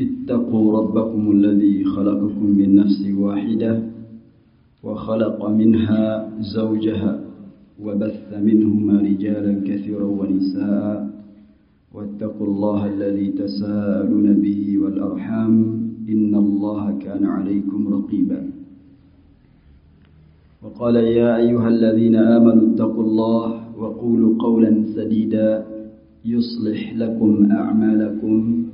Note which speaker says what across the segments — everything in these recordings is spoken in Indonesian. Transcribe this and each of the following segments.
Speaker 1: اتقوا ربكم الذي خلقكم من نفس واحدة وخلق منها زوجها وبث منهما رجالا كثيرا ونساء واتقوا الله الذي تساءلون به والأرحام إن الله كان عليكم رقيبا. وقال يا أيها الذين آمنوا اتقوا الله وقولوا قولا سديدا يصلح لكم أعمالكم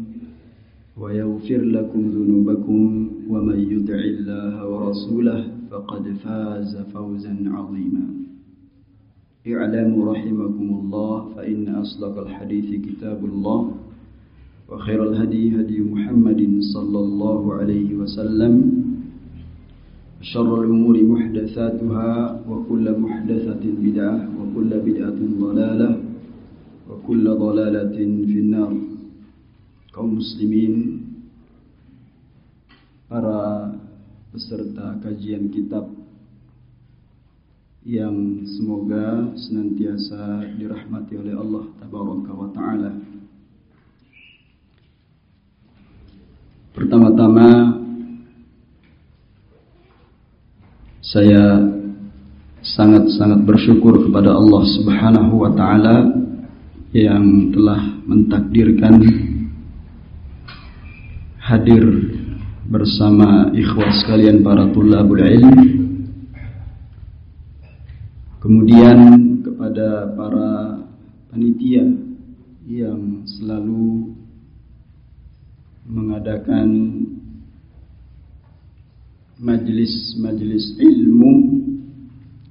Speaker 1: ويغفر لكم ذنوبكم ومن يطع الله ورسوله فقد فاز فوزا عظيما. اعلموا رحمكم الله فإن أصدق الحديث كتاب الله وخير الهدي هدي محمد صلى الله عليه وسلم. شر الأمور محدثاتها وكل محدثة بدعة وكل بدعة ضلالة وكل ضلالة في النار. Kaum muslimin para peserta kajian kitab yang semoga senantiasa dirahmati oleh Allah tabaraka wa taala. Pertama-tama saya sangat-sangat bersyukur kepada Allah Subhanahu wa taala yang telah mentakdirkan hadir bersama ikhwas sekalian para tulabul ilm. Kemudian kepada para panitia yang selalu mengadakan majelis-majelis ilmu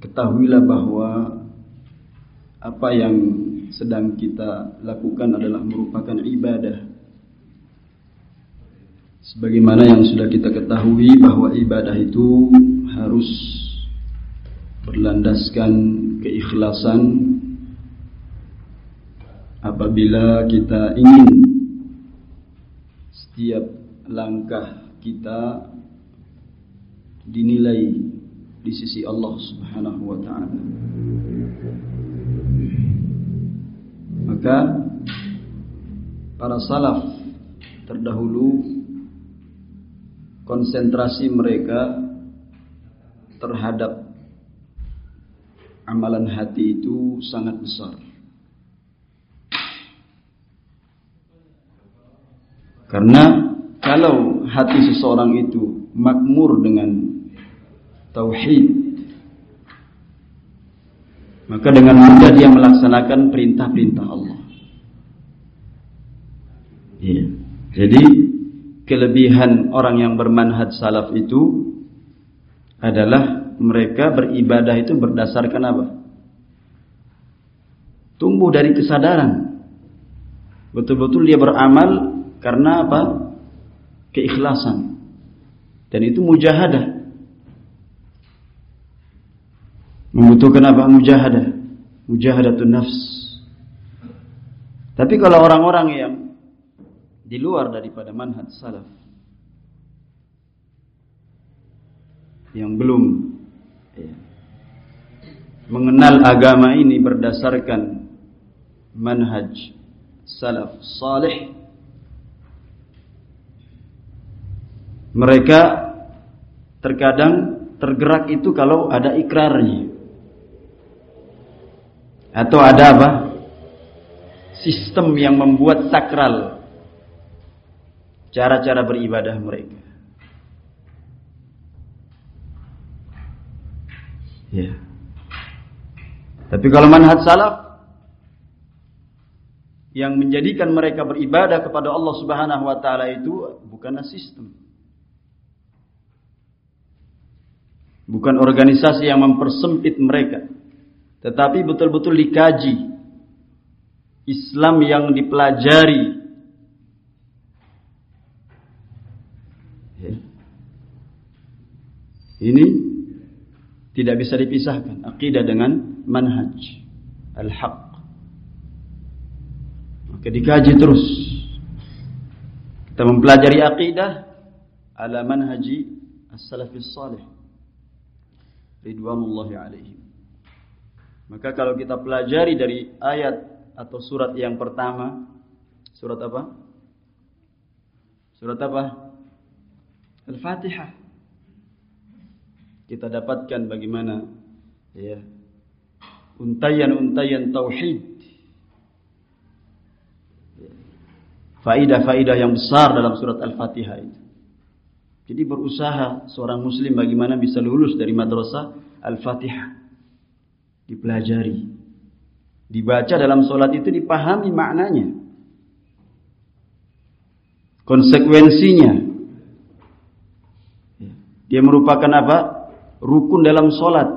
Speaker 1: ketahuilah bahwa apa yang sedang kita lakukan adalah merupakan ibadah Sebagaimana yang sudah kita ketahui bahwa ibadah itu harus berlandaskan keikhlasan apabila kita ingin setiap langkah kita dinilai di sisi Allah Subhanahu wa taala. Maka para salaf terdahulu konsentrasi mereka terhadap amalan hati itu sangat besar. Karena kalau hati seseorang itu makmur dengan tauhid, maka dengan mudah dia melaksanakan perintah-perintah Allah. Iya. Jadi kelebihan orang yang bermanhaj salaf itu adalah mereka beribadah itu berdasarkan apa? Tumbuh dari kesadaran. Betul-betul dia beramal karena apa? Keikhlasan. Dan itu mujahadah. Membutuhkan apa? Mujahadah. Mujahadatun nafs. Tapi kalau orang-orang yang di luar daripada manhaj salaf. Yang belum. Ya, mengenal agama ini berdasarkan manhaj salaf salih. Mereka terkadang tergerak itu kalau ada ikrarnya. Atau ada apa? Sistem yang membuat sakral cara-cara beribadah mereka. Ya. Tapi kalau manhaj salaf yang menjadikan mereka beribadah kepada Allah Subhanahu wa taala itu bukanlah sistem. Bukan organisasi yang mempersempit mereka. Tetapi betul-betul dikaji. Islam yang dipelajari. Ini tidak bisa dipisahkan. Akidah dengan manhaj. Al-haq. Maka dikaji terus. Kita mempelajari akidah ala manhaji as-salafis salih ridwanullahi alaihim. Maka kalau kita pelajari dari ayat atau surat yang pertama, surat apa? Surat apa? Al-Fatihah. Kita dapatkan bagaimana ya untayan-untayan tauhid. Faidah-faidah yang besar dalam surat Al-Fatihah itu. Jadi berusaha seorang muslim bagaimana bisa lulus dari madrasah Al-Fatihah. Dipelajari. Dibaca dalam sholat itu dipahami maknanya. Konsekuensinya. Dia merupakan apa? Rukun dalam sholat.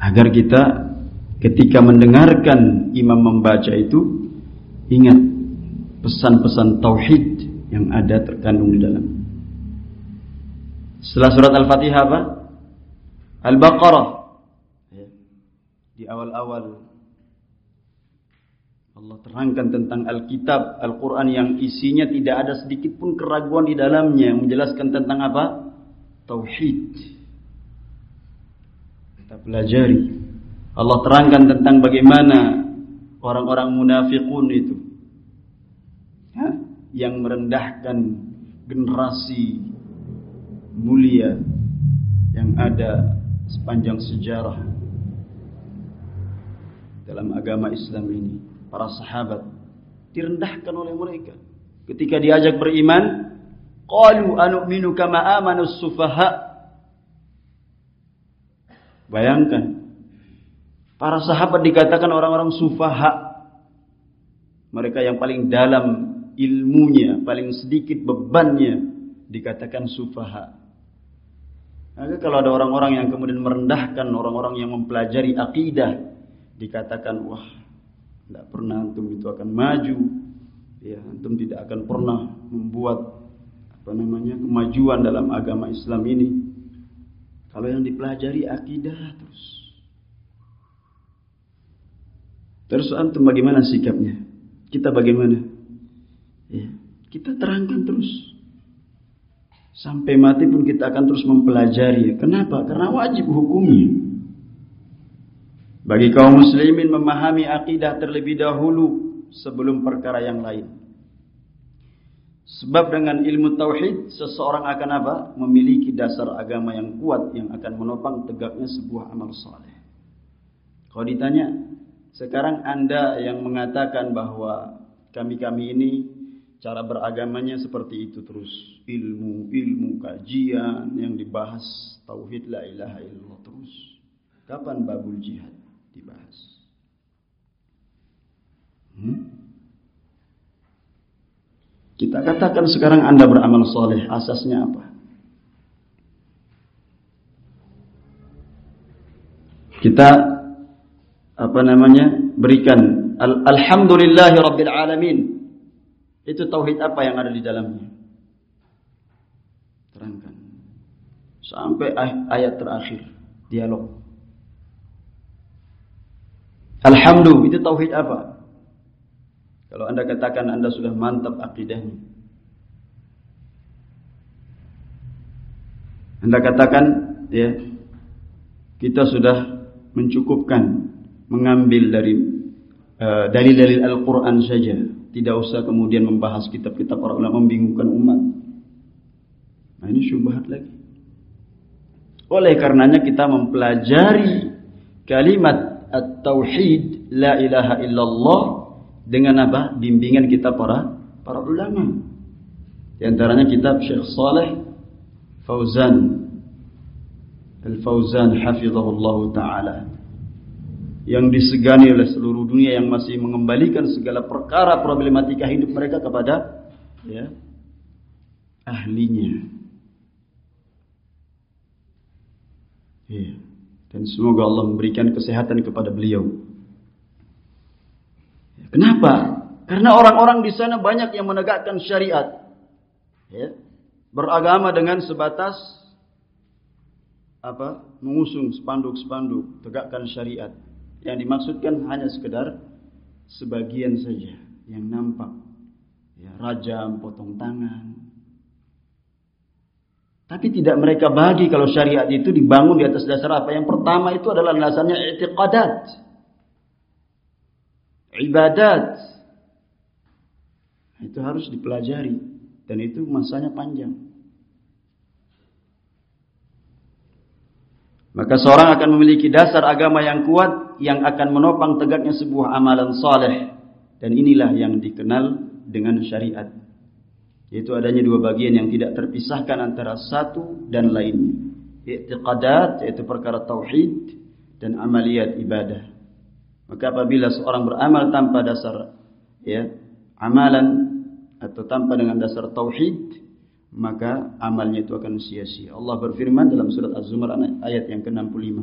Speaker 1: Agar kita ketika mendengarkan imam membaca itu ingat pesan-pesan tauhid yang ada terkandung di dalam. Setelah surat Al-Fatihah apa? Al-Baqarah. Ya. Di awal-awal Allah terangkan tentang Alkitab, Al-Quran yang isinya tidak ada sedikit pun keraguan di dalamnya. Menjelaskan tentang apa? Tauhid. Kita pelajari. Allah terangkan tentang bagaimana orang-orang munafikun itu ya, yang merendahkan generasi mulia yang ada sepanjang sejarah dalam agama Islam ini. Para sahabat direndahkan oleh mereka. Ketika diajak beriman, qalu anu'minu kama amanu sufaha. Bayangkan, para sahabat dikatakan orang-orang sufaha. Mereka yang paling dalam ilmunya, paling sedikit bebannya dikatakan sufaha. Maka kalau ada orang-orang yang kemudian merendahkan orang-orang yang mempelajari akidah, dikatakan wah, tidak pernah antum itu akan maju, ya antum tidak akan pernah membuat apa namanya kemajuan dalam agama Islam ini. Kalau yang dipelajari akidah terus. Terus antum bagaimana sikapnya? Kita bagaimana? Ya, kita terangkan terus. Sampai mati pun kita akan terus mempelajari. Kenapa? Karena wajib hukumnya. Bagi kaum muslimin memahami akidah terlebih dahulu sebelum perkara yang lain. Sebab dengan ilmu tauhid seseorang akan apa? Memiliki dasar agama yang kuat yang akan menopang tegaknya sebuah amal saleh. Kalau ditanya, sekarang Anda yang mengatakan bahwa kami-kami ini cara beragamanya seperti itu terus ilmu ilmu kajian yang dibahas tauhid la ilaha illallah terus kapan babul jihad dibahas hmm? kita katakan sekarang anda beramal soleh asasnya apa kita apa namanya berikan Al alhamdulillahi rabbil alamin itu tauhid apa yang ada di dalamnya? Terangkan. Sampai ayat terakhir dialog. Alhamdulillah itu tauhid apa? Kalau Anda katakan Anda sudah mantap akidahnya. Anda katakan ya kita sudah mencukupkan mengambil dari uh, dalil-dalil Al-Qur'an saja tidak usah kemudian membahas kitab-kitab para ulama membingungkan umat. Nah ini syubhat lagi. Oleh karenanya kita mempelajari kalimat at-tauhid la ilaha illallah dengan apa? Bimbingan kita para para ulama. Di antaranya kitab Syekh Saleh Fauzan Al-Fauzan hafizahullah taala yang disegani oleh seluruh dunia yang masih mengembalikan segala perkara problematika hidup mereka kepada ya ahlinya. Ya. Dan semoga Allah memberikan kesehatan kepada beliau. Kenapa? Karena orang-orang di sana banyak yang menegakkan syariat. Ya. Beragama dengan sebatas apa? Mengusung spanduk-spanduk, tegakkan syariat. Yang dimaksudkan hanya sekedar sebagian saja yang nampak. Ya, rajam, potong tangan. Tapi tidak mereka bagi kalau syariat itu dibangun di atas dasar apa? Yang pertama itu adalah dasarnya i'tiqadat. Ibadat. Itu harus dipelajari. Dan itu masanya panjang. Maka seorang akan memiliki dasar agama yang kuat yang akan menopang tegaknya sebuah amalan saleh dan inilah yang dikenal dengan syariat. Yaitu adanya dua bagian yang tidak terpisahkan antara satu dan lainnya. I'tiqadat yaitu perkara tauhid dan amaliyat ibadah. Maka apabila seorang beramal tanpa dasar ya, amalan atau tanpa dengan dasar tauhid, maka amalnya itu akan sia-sia. Allah berfirman dalam surat Az-Zumar ayat yang ke-65.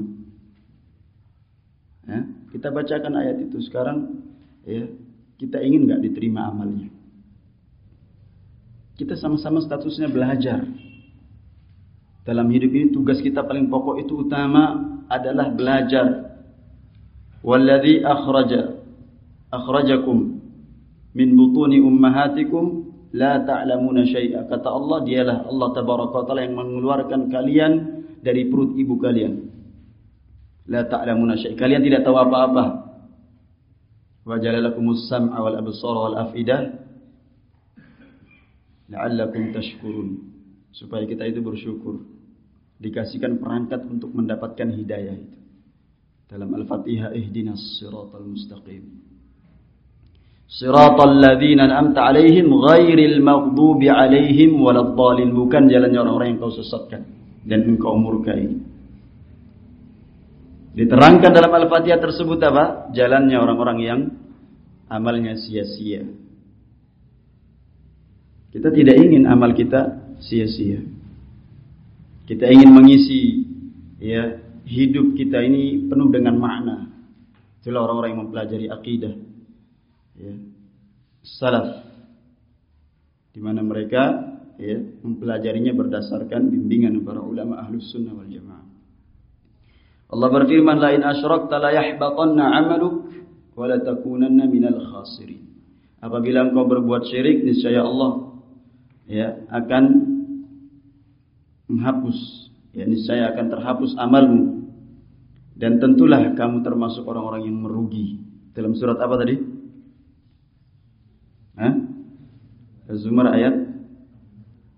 Speaker 1: Ya, kita bacakan ayat itu sekarang ya, kita ingin nggak diterima amalnya? Kita sama-sama statusnya belajar. Dalam hidup ini tugas kita paling pokok itu utama adalah belajar. Walladzi akhraja akhrajakum min butuni ummahatikum la ta'lamuna syai'a. Kata Allah, dialah Allah tabaraka taala yang mengeluarkan kalian dari perut ibu kalian. La ta'lamuna syai'a. Kalian tidak tahu apa-apa. Wa jalalakumus sam'a wal absara wal afidah la'allakum tashkurun. Supaya kita itu bersyukur. Dikasihkan perangkat untuk mendapatkan hidayah itu. Dalam Al-Fatihah ihdinas siratal mustaqim. Siratal ladzina an'amta 'alaihim ghairil maghdubi 'alaihim waladdallin bukan jalannya orang-orang yang kau sesatkan dan engkau murkai. Diterangkan dalam Al-Fatihah tersebut apa? Jalannya orang-orang yang amalnya sia-sia. Kita tidak ingin amal kita sia-sia. Kita ingin mengisi ya hidup kita ini penuh dengan makna. Itulah orang-orang yang mempelajari akidah ya, salaf di mana mereka ya, mempelajarinya berdasarkan bimbingan para ulama ahlus sunnah wal jamaah. Allah berfirman la in asyrakta la yahbatanna 'amaluk wa la takunanna minal khasirin. Apabila engkau berbuat syirik niscaya Allah ya akan menghapus ya niscaya akan terhapus amalmu dan tentulah kamu termasuk orang-orang yang merugi. Dalam surat apa tadi? Hah? Az-Zumar ayat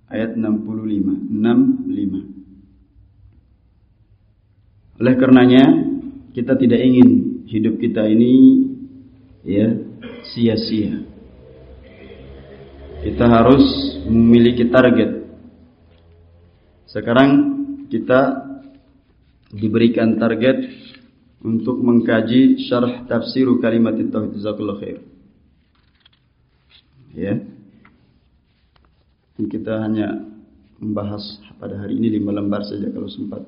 Speaker 1: ayat 65. 65. Oleh karenanya kita tidak ingin hidup kita ini ya sia-sia. Kita harus memiliki target. Sekarang kita diberikan target untuk mengkaji syarh tafsiru kalimat tauhid jazakallahu khair. Ya. Kita hanya membahas pada hari ini lima lembar saja kalau sempat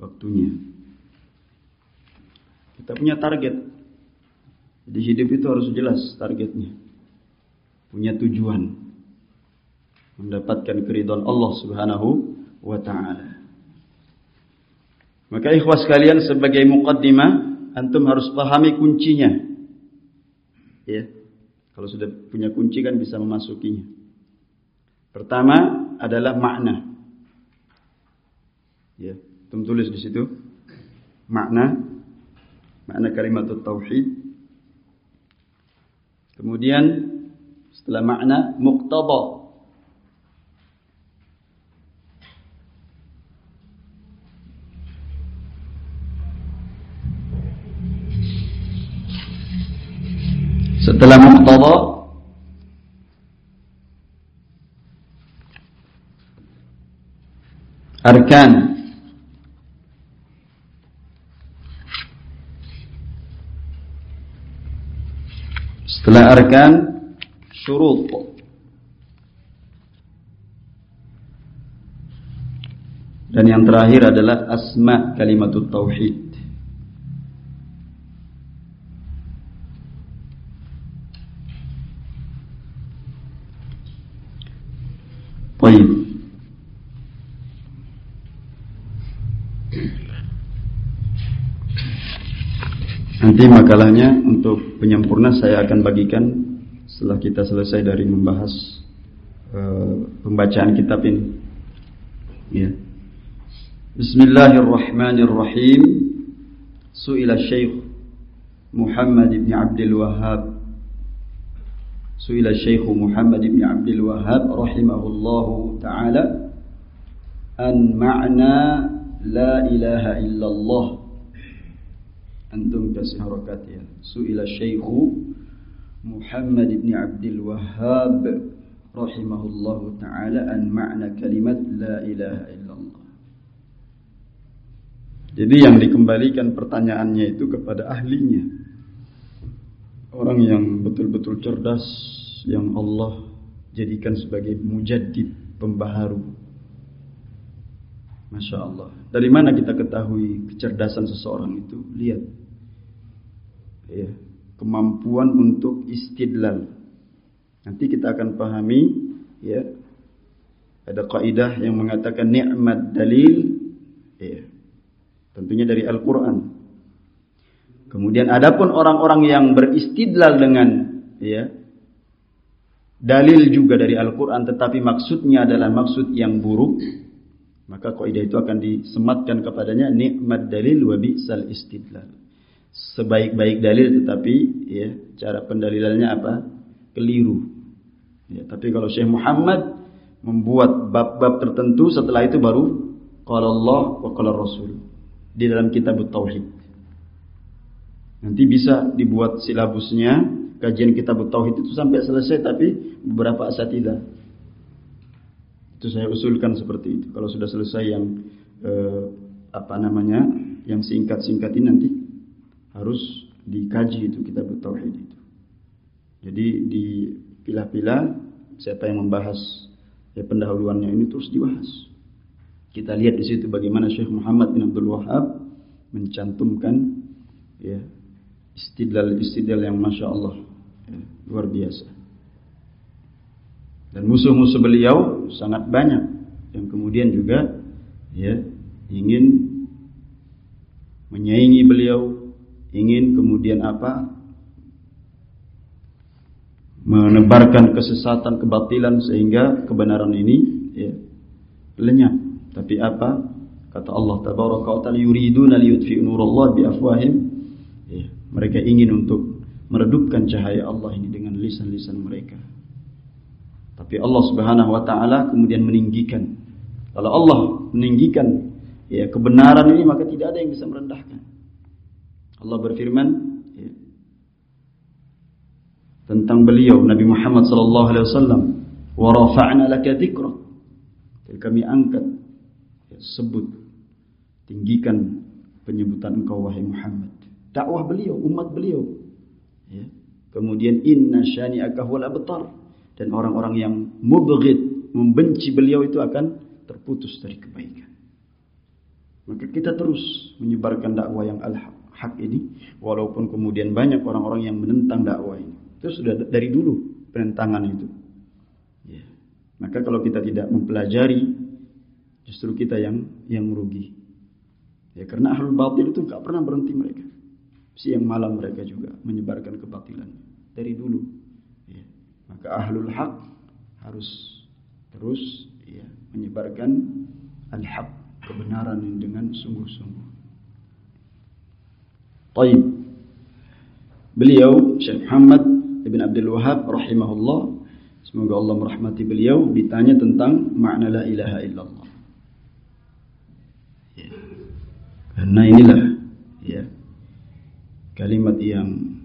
Speaker 1: waktunya. Kita punya target. Di hidup itu harus jelas targetnya. Punya tujuan mendapatkan keridhaan Allah Subhanahu wa taala. Maka ikhwas kalian sebagai muqaddimah antum harus pahami kuncinya. Ya. Kalau sudah punya kunci kan bisa memasukinya. Pertama adalah makna. Ya, tulis di situ. Makna. Makna kalimat tauhid. Kemudian setelah makna muqtada Setelah muqtada. Arkan. Setelah arkan syurut. Dan yang terakhir adalah asma kalimatut tauhid Baik. Nanti makalahnya untuk penyempurna saya akan bagikan setelah kita selesai dari membahas uh, pembacaan kitab ini. Ya. Bismillahirrahmanirrahim. Su'ila Syekh Muhammad ibn Abdul Wahhab. Su'ila Syekh Muhammad ibn Abdul Wahhab rahimahullahu taala an ma'na la ilaha illallah antum kasih harokat ya suila syaikhu Muhammad ibn Abdul Wahhab rahimahullah, taala an makna kalimat la ilaha illallah. Jadi yang dikembalikan pertanyaannya itu kepada ahlinya. Orang yang betul-betul cerdas yang Allah jadikan sebagai mujaddid pembaharu. Masya Allah dari mana kita ketahui kecerdasan seseorang itu? Lihat. Ya, kemampuan untuk istidlal. Nanti kita akan pahami ya. Ada kaidah yang mengatakan nikmat dalil ya, tentunya dari Al-Quran. Kemudian adapun orang-orang yang beristidlal dengan ya dalil juga dari Al-Qur'an tetapi maksudnya adalah maksud yang buruk, maka kaidah itu akan disematkan kepadanya nikmat dalil wa bi'sal istidlal. Sebaik-baik dalil tetapi ya cara pendalilannya apa? keliru. Ya, tapi kalau Syekh Muhammad membuat bab-bab tertentu setelah itu baru qala Allah wa qala Rasul di dalam kitab tauhid. Nanti bisa dibuat silabusnya, kajian kitab tauhid itu sampai selesai tapi beberapa asatidah. Itu saya usulkan seperti itu. Kalau sudah selesai yang eh, apa namanya? yang singkat-singkat ini nanti harus dikaji itu kitab tauhid itu. Jadi dipilah-pilah siapa yang membahas ya pendahuluannya ini terus dibahas. Kita lihat di situ bagaimana Syekh Muhammad bin Abdul Wahab mencantumkan ya istidlal-istidlal yang masya Allah ya, luar biasa. Dan musuh-musuh beliau sangat banyak yang kemudian juga ya ingin menyaingi beliau, ingin kemudian apa? menebarkan kesesatan, kebatilan sehingga kebenaran ini ya lenyap. Tapi apa? Kata Allah Tabaraka wa taala yuriduna liyutfi'u nurallahi bi afwahim. Ya, mereka ingin untuk meredupkan cahaya Allah ini dengan lisan-lisan mereka. Tapi Allah Subhanahu wa taala kemudian meninggikan. Kalau Allah meninggikan ya kebenaran ini maka tidak ada yang bisa merendahkan. Allah berfirman ya, tentang beliau Nabi Muhammad sallallahu alaihi wasallam, "Wa rafa'na laka dzikrak." Kami angkat ya, sebut tinggikan penyebutan engkau wahai Muhammad dakwah beliau, umat beliau. Ya. Kemudian inna syani'aka huwal abtar dan orang-orang yang mubghid, membenci beliau itu akan terputus dari kebaikan. Maka kita terus menyebarkan dakwah yang al-haq ini walaupun kemudian banyak orang-orang yang menentang dakwah ini. Itu sudah dari dulu penentangan itu. Ya. Maka kalau kita tidak mempelajari justru kita yang yang merugi. Ya karena ahlul batil itu nggak pernah berhenti mereka siang malam mereka juga menyebarkan kebatilan dari dulu. Maka ahlul haq harus terus ya, menyebarkan al-haq kebenaran dengan sungguh-sungguh. Taib. Beliau Syekh Muhammad Ibn Abdul Wahab rahimahullah semoga Allah merahmati beliau ditanya tentang makna la ilaha illallah. Ya. Karena inilah ya kalimat yang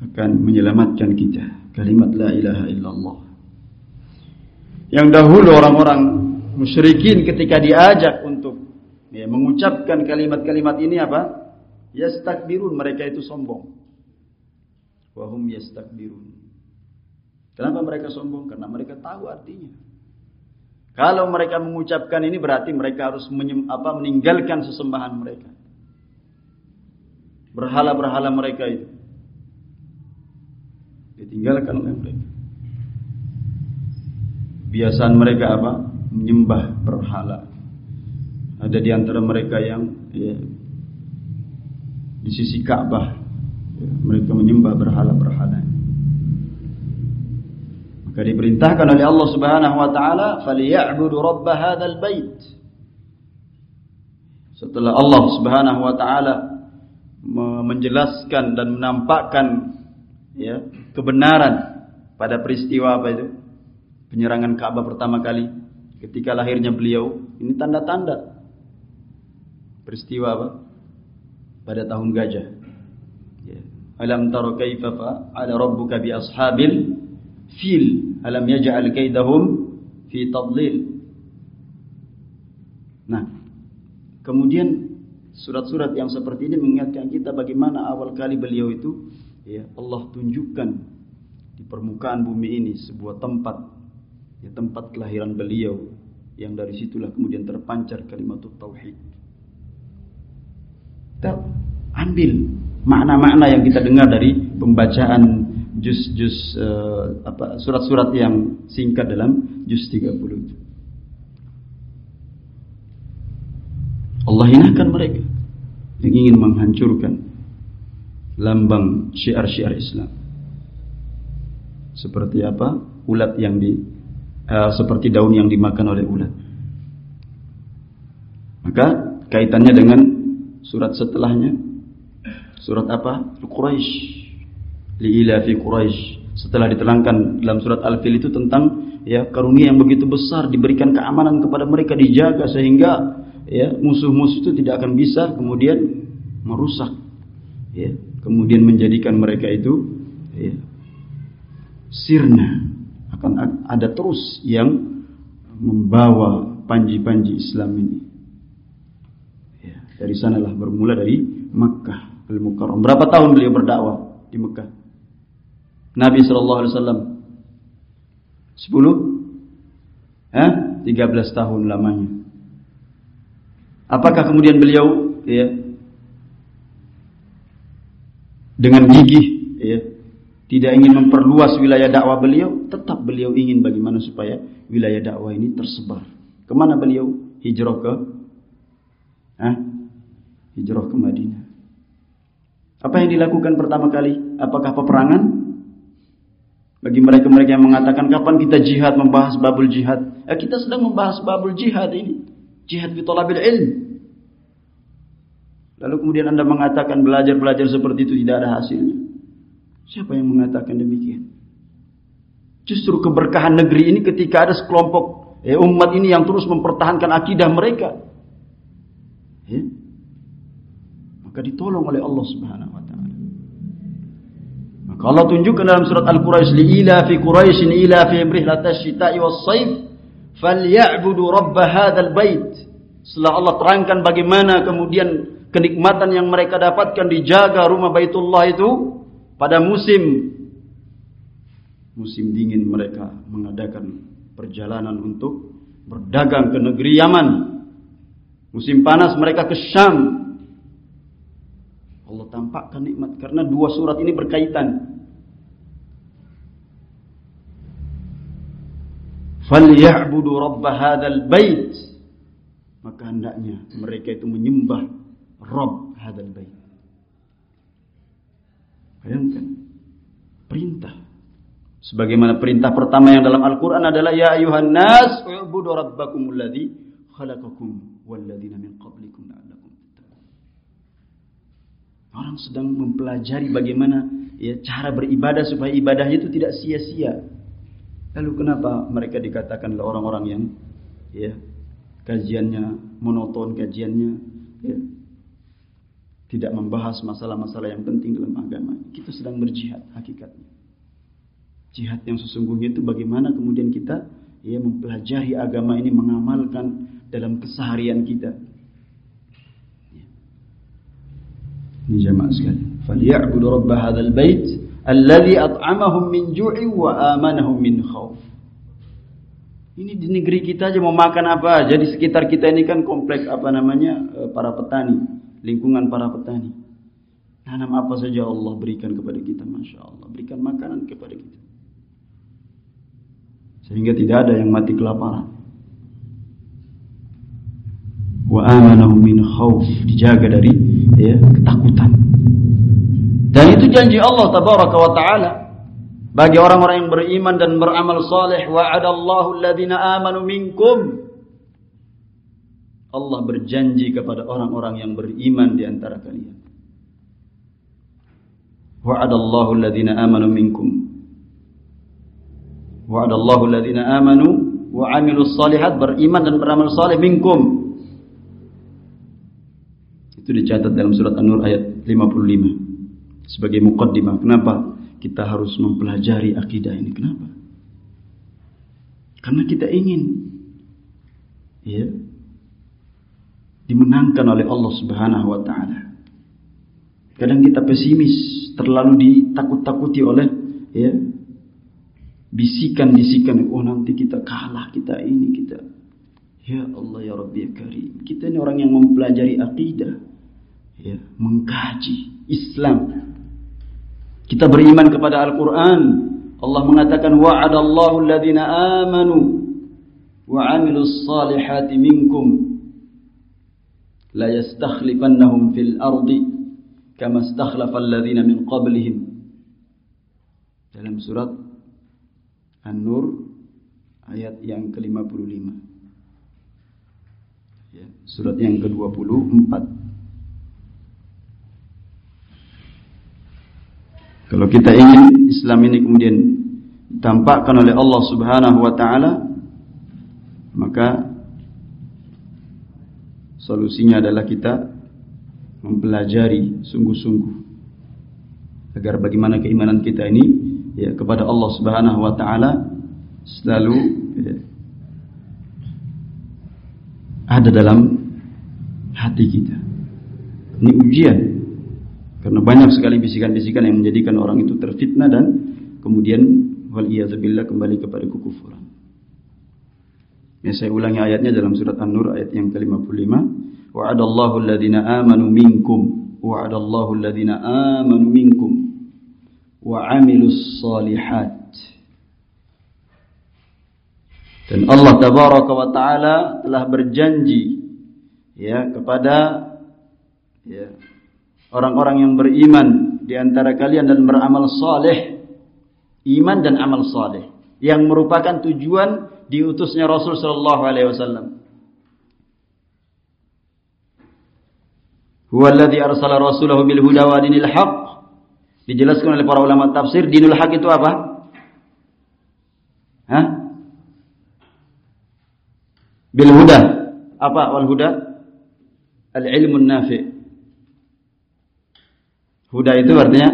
Speaker 1: akan menyelamatkan kita kalimat la ilaha illallah yang dahulu orang-orang musyrikin ketika diajak untuk ya, mengucapkan kalimat-kalimat ini apa? Yastakbirun, mereka itu sombong. Wahum yastakbirun. Kenapa mereka sombong? Karena mereka tahu artinya. Kalau mereka mengucapkan ini berarti mereka harus menyem, apa, meninggalkan sesembahan mereka. Berhala-berhala mereka itu. Ditinggalkan oleh mereka. Biasaan mereka apa? Menyembah berhala. Ada di antara mereka yang ya, di sisi Ka'bah ya, mereka menyembah berhala-berhala. Maka diperintahkan oleh Allah Subhanahu wa taala, "Falyabudu rabb hadzal bait." Setelah Allah Subhanahu wa taala menjelaskan dan menampakkan ya kebenaran pada peristiwa apa itu? Penyerangan Ka'bah pertama kali ketika lahirnya beliau. Ini tanda-tanda peristiwa apa? Pada tahun gajah. Ya. Alam tara kaifa fa'ala rabbuka bi ashabil fil alam yaj'al kaidahum fi tadlil nah kemudian surat-surat yang seperti ini mengingatkan kita bagaimana awal kali beliau itu ya Allah tunjukkan di permukaan bumi ini sebuah tempat ya tempat kelahiran beliau yang dari situlah kemudian terpancar kalimat tauhid kita ambil makna-makna yang kita dengar dari pembacaan juz-juz uh, surat-surat yang singkat dalam juz 30 itu. Allah hinakan mereka yang ingin menghancurkan lambang syiar-syiar Islam. Seperti apa? Ulat yang di uh, seperti daun yang dimakan oleh ulat. Maka kaitannya dengan surat setelahnya surat apa? Quraisy liila fi Quraisy. Setelah diterangkan dalam surat Al-Fil itu tentang ya karunia yang begitu besar diberikan keamanan kepada mereka dijaga sehingga ya musuh-musuh itu tidak akan bisa kemudian merusak ya kemudian menjadikan mereka itu ya sirna akan ada terus yang membawa panji-panji Islam ini ya, dari sanalah bermula dari Makkah al-Mukarram berapa tahun beliau berdakwah di Mekah Nabi Shallallahu Alaihi Wasallam? Sepuluh? Eh? Tiga belas tahun lamanya. Apakah kemudian beliau ya, dengan gigih ya, tidak ingin memperluas wilayah dakwah beliau, tetap beliau ingin bagaimana supaya wilayah dakwah ini tersebar. Ke mana beliau hijrah ke? Hah? Hijrah ke Madinah. Apa yang dilakukan pertama kali? Apakah peperangan? Bagi mereka-mereka yang mengatakan kapan kita jihad membahas babul jihad. Ya, kita sedang membahas babul jihad ini. Jihad fi talabil ilm. Lalu kemudian Anda mengatakan belajar-belajar seperti itu tidak ada hasilnya. Siapa yang mengatakan demikian? Justru keberkahan negeri ini ketika ada sekelompok eh, umat ini yang terus mempertahankan akidah mereka. Ya. Maka ditolong oleh Allah Subhanahu wa taala. Kalau tunjukkan dalam surat Al-Quraisy li ila fi Quraisy ila fi rihlatash shita'i was-saif falyabudu rabb hadzal bait. Setelah Allah terangkan bagaimana kemudian kenikmatan yang mereka dapatkan dijaga rumah Baitullah itu pada musim musim dingin mereka mengadakan perjalanan untuk berdagang ke negeri Yaman. Musim panas mereka ke Syam Allah tampakkan nikmat karena dua surat ini berkaitan. Falyabudu rabb hadzal bait. Maka hendaknya mereka itu menyembah Rabb hadzal bait. Bayangkan perintah. Sebagaimana perintah pertama yang dalam Al-Qur'an adalah ya ayuhan nas ubudu rabbakumul ladzi khalaqakum wal ladzina min qablikum Orang sedang mempelajari bagaimana ya cara beribadah supaya ibadahnya itu tidak sia-sia. Lalu kenapa mereka dikatakan orang-orang yang ya kajiannya monoton, kajiannya ya, tidak membahas masalah-masalah yang penting dalam agama. Kita sedang berjihad hakikatnya. Jihad yang sesungguhnya itu bagaimana kemudian kita ya mempelajari agama ini mengamalkan dalam keseharian kita. Ini jamaah sekalian. Rabb hadzal bait alladhi at'amahum min ju'i wa amanahum min khauf. Ini di negeri kita aja mau makan apa aja di sekitar kita ini kan kompleks apa namanya eh, para petani, lingkungan para petani. Tanam apa saja Allah berikan kepada kita, masya Allah, berikan makanan kepada kita, sehingga tidak ada yang mati kelaparan. Wa amanahum min khauf dijaga dari ya, ketakutan. Dan itu janji Allah tabaraka wa taala bagi orang-orang yang beriman dan beramal saleh wa'adallahu alladhina amanu minkum Allah berjanji kepada orang-orang yang beriman di antara kalian. Wa'adallahu alladhina amanu minkum. Wa'adallahu alladhina amanu wa salihat beriman dan beramal saleh minkum itu dicatat dalam surat An-Nur ayat 55. Sebagai mukaddimah. Kenapa kita harus mempelajari akidah ini? Kenapa? Karena kita ingin ya dimenangkan oleh Allah Subhanahu wa taala. Kadang kita pesimis, terlalu ditakut-takuti oleh ya bisikan-bisikan oh nanti kita kalah, kita ini, kita Ya Allah ya Rabbi ya Karim. Kita ini orang yang mempelajari akidah ya, mengkaji Islam. Kita beriman kepada Al-Quran. Allah mengatakan wa'adallahu alladhina amanu wa 'amilus salihati minkum la yastakhlifannahum fil ardi kama istakhlafa alladhina min qablihim. Dalam surat An-Nur ayat yang ke-55. Ya, surat yang ke-24. Kalau kita ingin Islam ini kemudian ditampakkan oleh Allah Subhanahu wa taala maka solusinya adalah kita mempelajari sungguh-sungguh agar bagaimana keimanan kita ini ya kepada Allah Subhanahu wa taala selalu ya, ada dalam hati kita. Ini ujian karena banyak sekali bisikan-bisikan yang menjadikan orang itu terfitnah dan kemudian wal kembali kepada kekufuran. Ya saya ulangi ayatnya dalam surat An-Nur ayat yang ke-55. Wa'adallahu alladhina amanu minkum wa'adallahu alladhina amanu minkum wa 'amilus salihat. Dan Allah tabaraka wa taala telah berjanji ya kepada ya orang-orang yang beriman di antara kalian dan beramal saleh, iman dan amal saleh yang merupakan tujuan diutusnya Rasul sallallahu alaihi wasallam. Huwa alladhi arsala rasulahu bil huda wa dinil haq. Dijelaskan oleh para ulama tafsir, dinul haq itu apa? Hah? Bil huda. Apa wal huda? Al ilmun nafi'. Huda itu artinya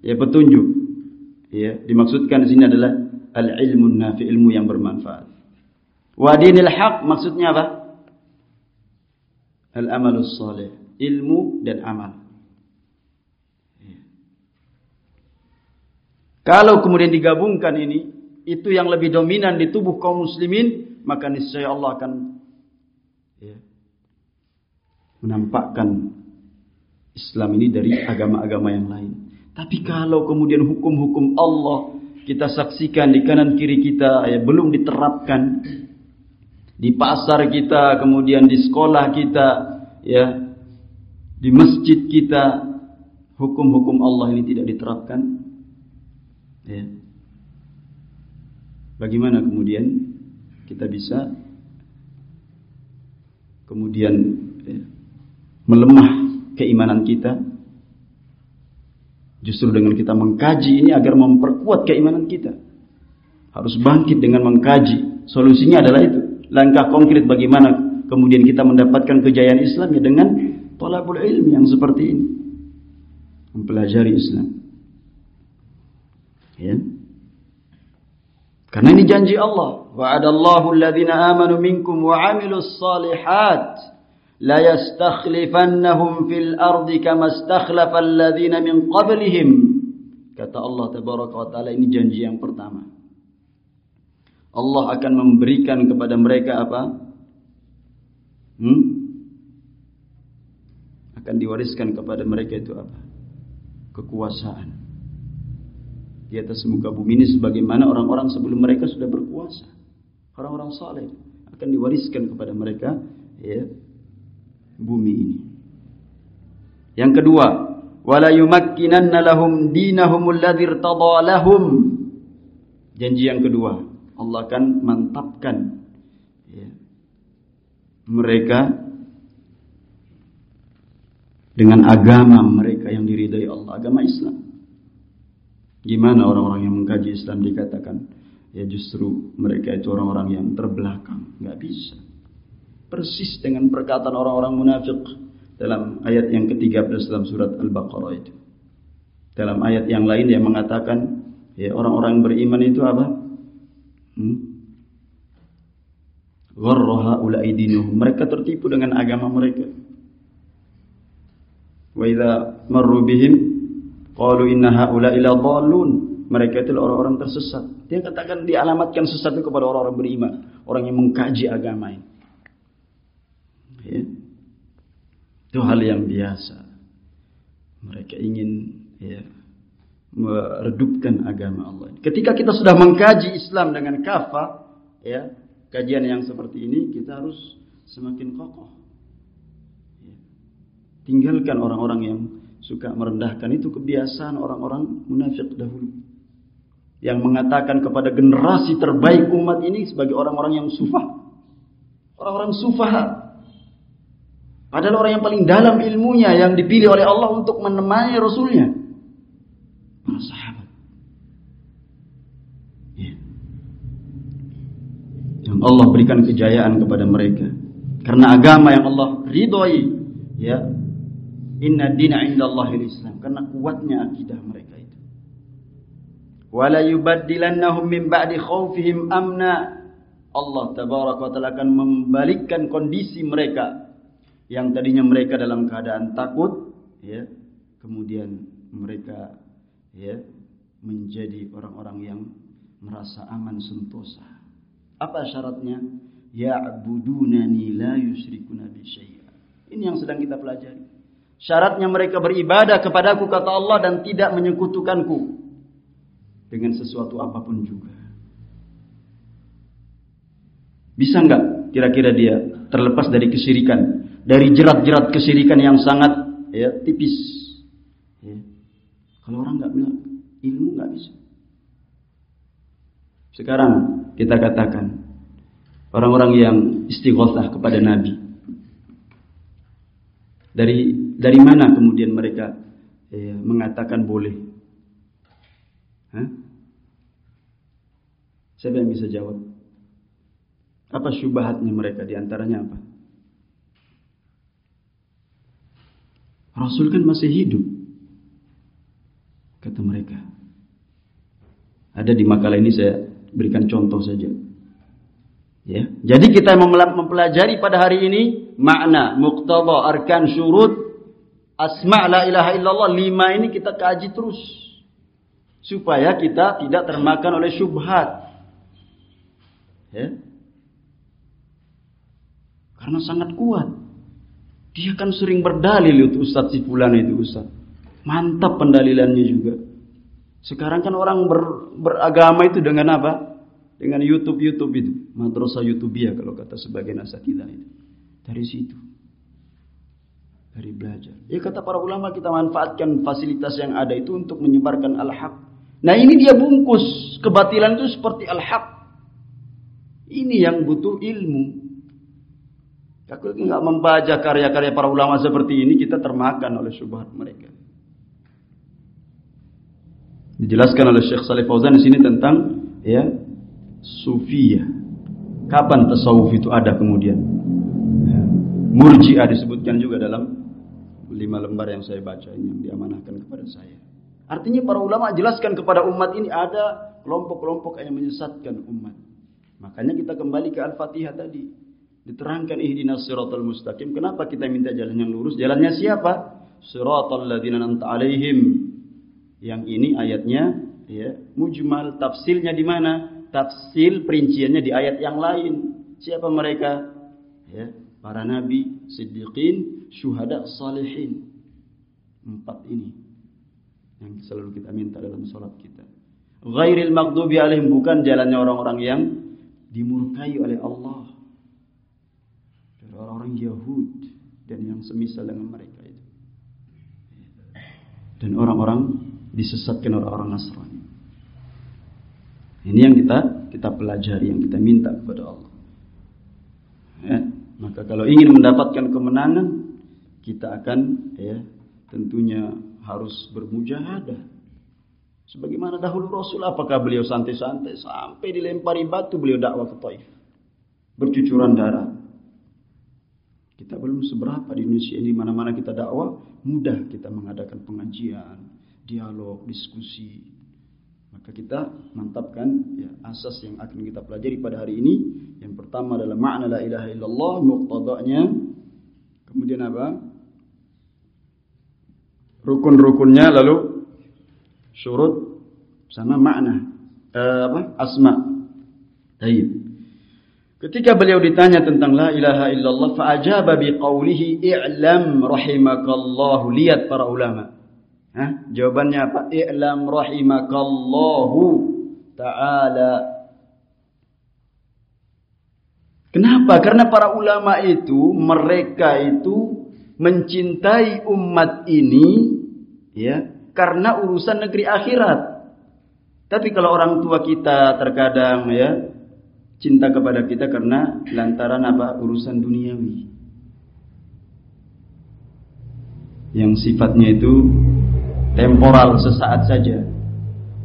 Speaker 1: ya petunjuk. Ya, dimaksudkan di sini adalah al-ilmu nafi, ilmu yang bermanfaat. Wa dinil haq maksudnya apa? Al-amalus salih, ilmu dan amal. Kalau kemudian digabungkan ini, itu yang lebih dominan di tubuh kaum muslimin, maka niscaya Allah akan ya, menampakkan Islam ini dari agama-agama yang lain. Tapi kalau kemudian hukum-hukum Allah kita saksikan di kanan kiri kita ya belum diterapkan di pasar kita, kemudian di sekolah kita, ya di masjid kita, hukum-hukum Allah ini tidak diterapkan. Ya. Bagaimana kemudian kita bisa kemudian ya, melemah keimanan kita. Justru dengan kita mengkaji ini agar memperkuat keimanan kita. Harus bangkit dengan mengkaji. Solusinya adalah itu. Langkah konkret bagaimana kemudian kita mendapatkan kejayaan Islam ya dengan tolabul ilmi yang seperti ini. Mempelajari Islam. Ya. Karena ini janji Allah. Wa'adallahu alladhina amanu minkum wa 'amilus salihat la yastakhlifannahum fil ardi kama istakhlafa alladhina min qablihim. Kata Allah tabaraka wa taala ini janji yang pertama. Allah akan memberikan kepada mereka apa? Hmm? Akan diwariskan kepada mereka itu apa? Kekuasaan. Di atas muka bumi ini sebagaimana orang-orang sebelum mereka sudah berkuasa. Orang-orang saleh akan diwariskan kepada mereka ya, bumi ini. Yang kedua, wala yumakkinanna lahum dinahum alladhi lahum. Janji yang kedua, Allah akan mantapkan ya, mereka dengan agama mereka yang diridai Allah, agama Islam. Gimana orang-orang yang mengkaji Islam dikatakan ya justru mereka itu orang-orang yang terbelakang, nggak bisa. Persis dengan perkataan orang-orang munafik dalam ayat yang ke-13 dalam surat Al-Baqarah itu. Dalam ayat yang lain yang mengatakan ya orang-orang beriman itu apa? Hmm? Mereka tertipu dengan agama mereka. Wa idza marru bihim qalu inna haula ila dhallun. Mereka itu orang-orang tersesat. Dia katakan dialamatkan sesat itu kepada orang-orang beriman, orang yang mengkaji agama ini. Ya. Itu hal yang biasa. Mereka ingin ya, meredupkan agama Allah. Ketika kita sudah mengkaji Islam dengan kafah, ya, kajian yang seperti ini kita harus semakin kokoh. Ya. Tinggalkan orang-orang yang suka merendahkan itu kebiasaan orang-orang munafik dahulu. Yang mengatakan kepada generasi terbaik umat ini sebagai orang-orang yang sufah. Orang-orang sufah adalah orang yang paling dalam ilmunya yang dipilih oleh Allah untuk menemani Rasulnya. Para sahabat. Ya. Yang Allah berikan kejayaan kepada mereka. Karena agama yang Allah ridhoi. Ya. Inna dina indallahil Islam. Karena kuatnya akidah mereka itu. Wala yubaddilannahum min ba'di khawfihim amna. Allah tabaraka ta'ala akan membalikkan kondisi mereka yang tadinya mereka dalam keadaan takut ya kemudian mereka ya menjadi orang-orang yang merasa aman sentosa. Apa syaratnya? Ya'budunani la yusyrikuna bi syai'a. Ini yang sedang kita pelajari. Syaratnya mereka beribadah kepadaku kata Allah dan tidak menyekutukanku dengan sesuatu apa pun juga. Bisa enggak kira-kira dia terlepas dari kesyirikan dari jerat-jerat kesyirikan yang sangat ya tipis. Ya. Kalau orang nggak bilang ilmu nggak bisa. Sekarang kita katakan orang-orang yang istighosah kepada Nabi. Dari dari mana kemudian mereka ya, mengatakan boleh? Hah? Siapa yang bisa jawab? Apa syubhatnya mereka? Di antaranya apa? Rasul kan masih hidup. Kata mereka. Ada di makalah ini saya berikan contoh saja. Ya. Jadi kita mempelajari pada hari ini makna, muqtada, arkan, syurut, asma la ilaha illallah lima ini kita kaji terus supaya kita tidak termakan oleh syubhat. Ya. Karena sangat kuat. Dia kan sering berdalil itu Ustaz si Fulan itu Ustaz. Mantap pendalilannya juga. Sekarang kan orang ber, beragama itu dengan apa? Dengan YouTube-YouTube itu. Madrasah ya kalau kata sebagian asatidah itu. Dari situ. Dari belajar. Ya kata para ulama kita manfaatkan fasilitas yang ada itu untuk menyebarkan al-haq. Nah ini dia bungkus. Kebatilan itu seperti al-haq. Ini yang butuh ilmu. Aku nggak membaca karya-karya para ulama seperti ini, kita termakan oleh syubhat mereka. Dijelaskan oleh Syekh Saleh Fauzan di sini tentang ya sufiyah. Kapan tasawuf itu ada kemudian? Murji'ah disebutkan juga dalam lima lembar yang saya baca ini yang diamanahkan kepada saya. Artinya para ulama jelaskan kepada umat ini ada kelompok-kelompok yang menyesatkan umat. Makanya kita kembali ke Al-Fatihah tadi. Diterangkan ihdinas siratal mustaqim. Kenapa kita minta jalan yang lurus? Jalannya siapa? Siratal ladzina an'amta alaihim. Yang ini ayatnya ya, mujmal tafsirnya di mana? Tafsir perinciannya di ayat yang lain. Siapa mereka? Ya, para nabi, siddiqin, syuhada, salihin. Empat ini yang selalu kita minta dalam sholat kita. Ghairil maghdubi alaihim bukan jalannya orang-orang yang dimurkai oleh Allah. Orang-orang Yahud dan yang semisal dengan mereka itu. Dan orang-orang disesatkan orang-orang Nasrani. Ini yang kita kita pelajari, yang kita minta kepada Allah. Ya, maka kalau ingin mendapatkan kemenangan, kita akan ya tentunya harus bermujahadah. Sebagaimana dahulu Rasul, apakah beliau santai-santai sampai dilempari batu beliau dakwah ke Taif. Bercucuran darah. Kita belum seberapa di Indonesia ini mana-mana kita dakwah, mudah kita mengadakan pengajian, dialog, diskusi. Maka kita mantapkan ya, asas yang akan kita pelajari pada hari ini. Yang pertama adalah makna la ilaha illallah, muqtadanya. Kemudian apa? rukun-rukunnya lalu syurut sama makna eh, apa asma taib ketika beliau ditanya tentang la ilaha illallah fa ajaba bi qawlihi i'lam rahimakallahu lihat para ulama Hah? jawabannya apa i'lam rahimakallahu taala Kenapa? Karena para ulama itu mereka itu mencintai umat ini ya karena urusan negeri akhirat. Tapi kalau orang tua kita terkadang ya cinta kepada kita karena lantaran apa urusan duniawi. Yang sifatnya itu temporal sesaat saja.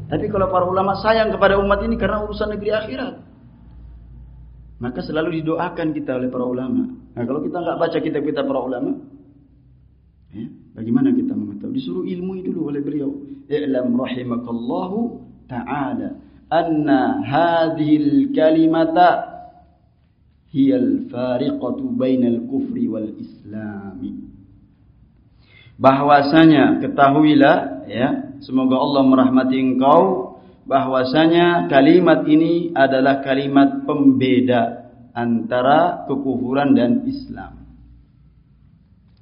Speaker 1: Tapi kalau para ulama sayang kepada umat ini karena urusan negeri akhirat. Maka selalu didoakan kita oleh para ulama. Nah kalau kita nggak baca kitab-kitab para ulama, Ya, bagaimana kita mengetahui? Disuruh ilmu dulu oleh beliau. I'lam rahimakallahu ta'ala anna hadhil kalimata hiyal fariqatu bainal kufri wal islami. Bahwasanya ketahuilah ya, semoga Allah merahmati engkau bahwasanya kalimat ini adalah kalimat pembeda antara kekufuran dan Islam.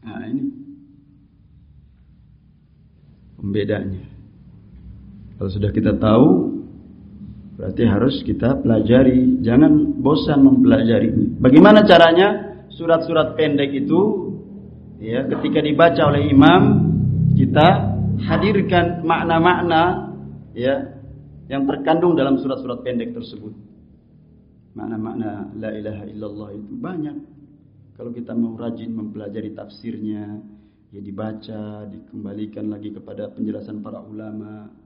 Speaker 1: Nah, ini pembedanya. Kalau sudah kita tahu, berarti harus kita pelajari. Jangan bosan mempelajari. Bagaimana caranya? Surat-surat pendek itu, ya, ketika dibaca oleh imam, kita hadirkan makna-makna, ya, yang terkandung dalam surat-surat pendek tersebut. Makna-makna la ilaha illallah itu banyak. Kalau kita mau rajin mempelajari tafsirnya, ya dibaca, dikembalikan lagi kepada penjelasan para ulama.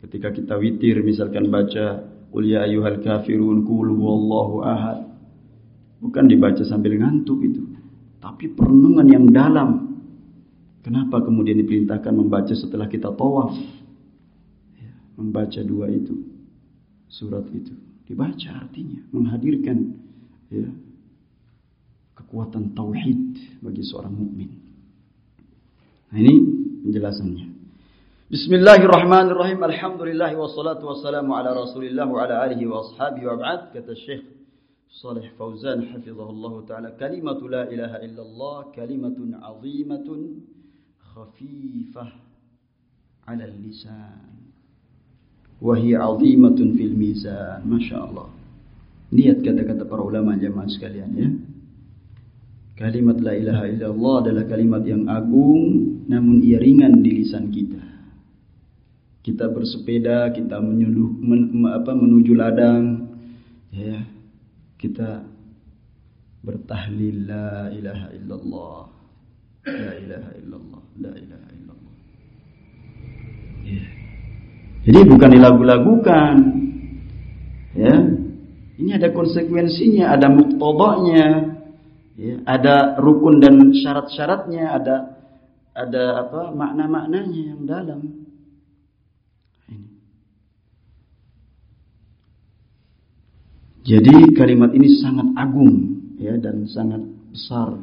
Speaker 1: Ketika kita witir misalkan baca Qul ya ayyuhal kafirun qul huwallahu ahad. Bukan dibaca sambil ngantuk itu, tapi perenungan yang dalam. Kenapa kemudian diperintahkan membaca setelah kita tawaf? Ya, membaca dua itu, surat itu. Dibaca artinya, menghadirkan ya, kekuatan tauhid bagi seorang mukmin. Nah, ini penjelasannya. Bismillahirrahmanirrahim. Alhamdulillah wassalatu wassalamu ala Rasulillah wa ala alihi wa ashabihi wa ba'd. Kata Syekh Salih Fauzan hafizahullah taala kalimatu la ilaha illallah kalimatun azimatun khafifah ala lisan wa hiya azimatun fil mizan. Masya-Allah. Lihat kata-kata para ulama jemaah sekalian ya. Kalimat la ilaha illallah adalah kalimat yang agung namun ia ringan di lisan kita. Kita bersepeda, kita menyuduh, men, apa, menuju ladang, ya, kita bertahlil la ilaha illallah, la ilaha illallah, la ilaha illallah. Ya. Jadi bukan dilagu-lagukan, ya. Ini ada konsekuensinya, ada muktodoknya, Ya, ada rukun dan syarat-syaratnya, ada ada apa makna-maknanya yang dalam. Ini. Jadi kalimat ini sangat agung ya dan sangat besar.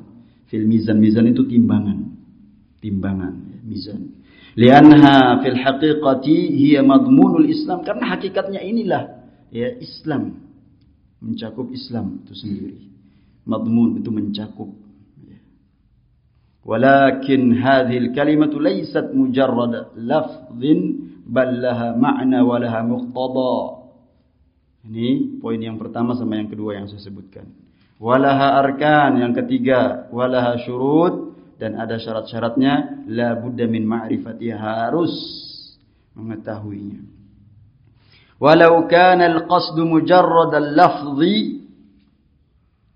Speaker 1: Fil mizan mizan itu timbangan. Timbangan ya, mizan. Lianha fil haqiqati hiya madmunul Islam karena hakikatnya inilah ya Islam mencakup Islam itu sendiri. Madmun itu mencakup. Ya. Walakin hadhil kalimatu laysat mujarrad lafdhin bal laha ma'na wa laha muqtada. Ini poin yang pertama sama yang kedua yang saya sebutkan. Walaha arkan yang ketiga, walaha syurut dan ada syarat-syaratnya la budda min ma'rifatiha harus mengetahuinya. Walau kana al-qasdu mujarrad al-lafzi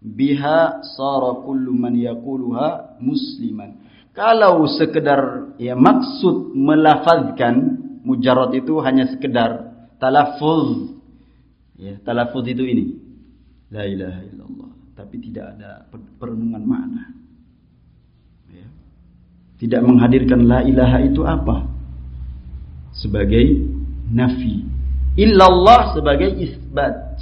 Speaker 1: biha sara kullu man yaquluha musliman. Kalau sekedar ya maksud melafazkan mujarrad itu hanya sekedar talaffuz. Ya, talaffuz itu ini. La ilaha illallah, tapi tidak ada perenungan makna. Ya. Tidak menghadirkan la ilaha itu apa? Sebagai nafi. Illallah sebagai isbat.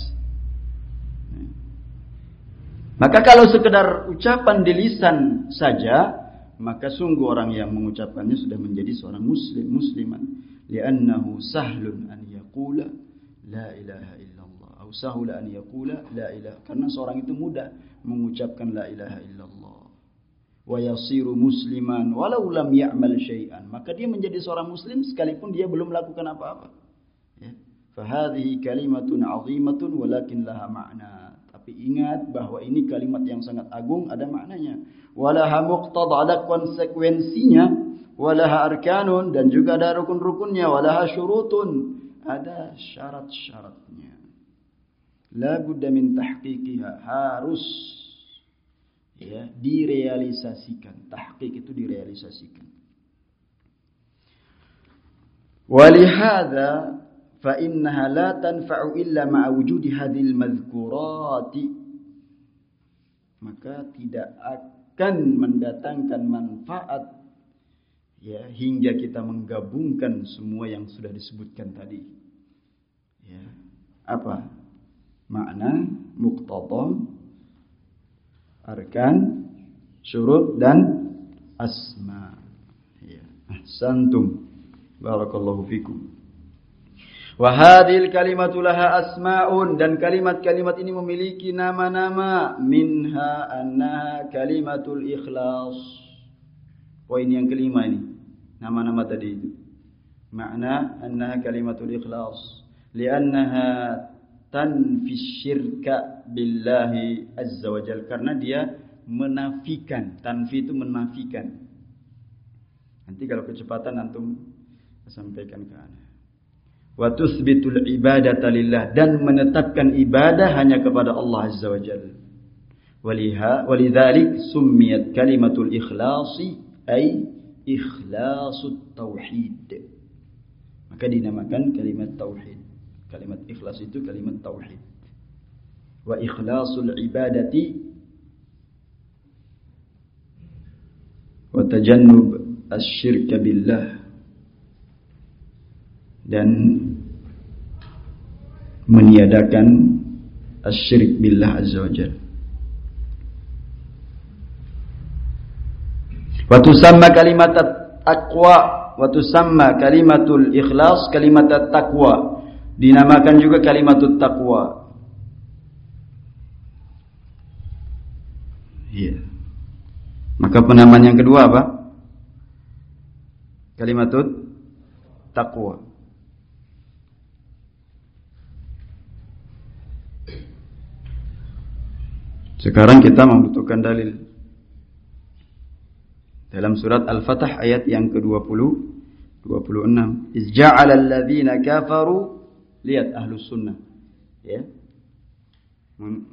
Speaker 1: Maka kalau sekedar ucapan di lisan saja, maka sungguh orang yang mengucapkannya sudah menjadi seorang muslim, musliman. Liannahu sahlun an yaqula la ilaha illallah. Atau sahula an yaqula la ilaha. Karena seorang itu mudah mengucapkan la ilaha illallah. Wa yasiru musliman walau lam ya'mal syai'an. Maka dia menjadi seorang muslim sekalipun dia belum melakukan apa-apa. Ya. Fahadhihi kalimatun 'azimatun walakin laha ma'na. Tapi ingat bahwa ini kalimat yang sangat agung ada maknanya. Walaha muqtada ada konsekuensinya. Walaha arkanun dan juga ada rukun-rukunnya. Walaha syurutun ada syarat-syaratnya la budda min tahqiqiha harus ya direalisasikan. Tahqiq itu direalisasikan. Walihada fa innaha la tanfa'u illa ma wujudi hadhil madhkurati. Maka tidak akan mendatangkan manfaat ya hingga kita menggabungkan semua yang sudah disebutkan tadi. Ya apa? Makna muqtada arkan syurut dan asma ya ahsantum barakallahu fikum Wahadil kalimatu laha asma'un dan kalimat-kalimat ini memiliki nama-nama minha annaha kalimatul ikhlas. Poin yang kelima ini. Nama-nama tadi itu. Makna annaha kalimatul ikhlas. Liannaha tanfi syirka billahi azza wa jal. Karena dia menafikan. Tanfi itu menafikan. Nanti kalau kecepatan antum sampaikan ke anak wa tuthbitul ibadata lillah dan menetapkan ibadah hanya kepada Allah Azza wa Jalla. Waliha walidzalik summiyat kalimatul ikhlasi ay ikhlasut tauhid. Maka dinamakan kalimat tauhid. Kalimat ikhlas itu kalimat tauhid. Wa ikhlasul ibadati wa tajannub asy-syirka billah dan meniadakan asyirik billah azza wajal. Wa tusamma kalimat taqwa wa tusamma kalimatul ikhlas kalimat taqwa dinamakan juga kalimatut taqwa. Iya. Maka penamaan yang kedua apa? Kalimatut taqwa. Sekarang kita membutuhkan dalil. Dalam surat Al-Fatah ayat yang ke-20 26 Izja'ala alladhina kafaru lihat ahlus sunnah. Ya.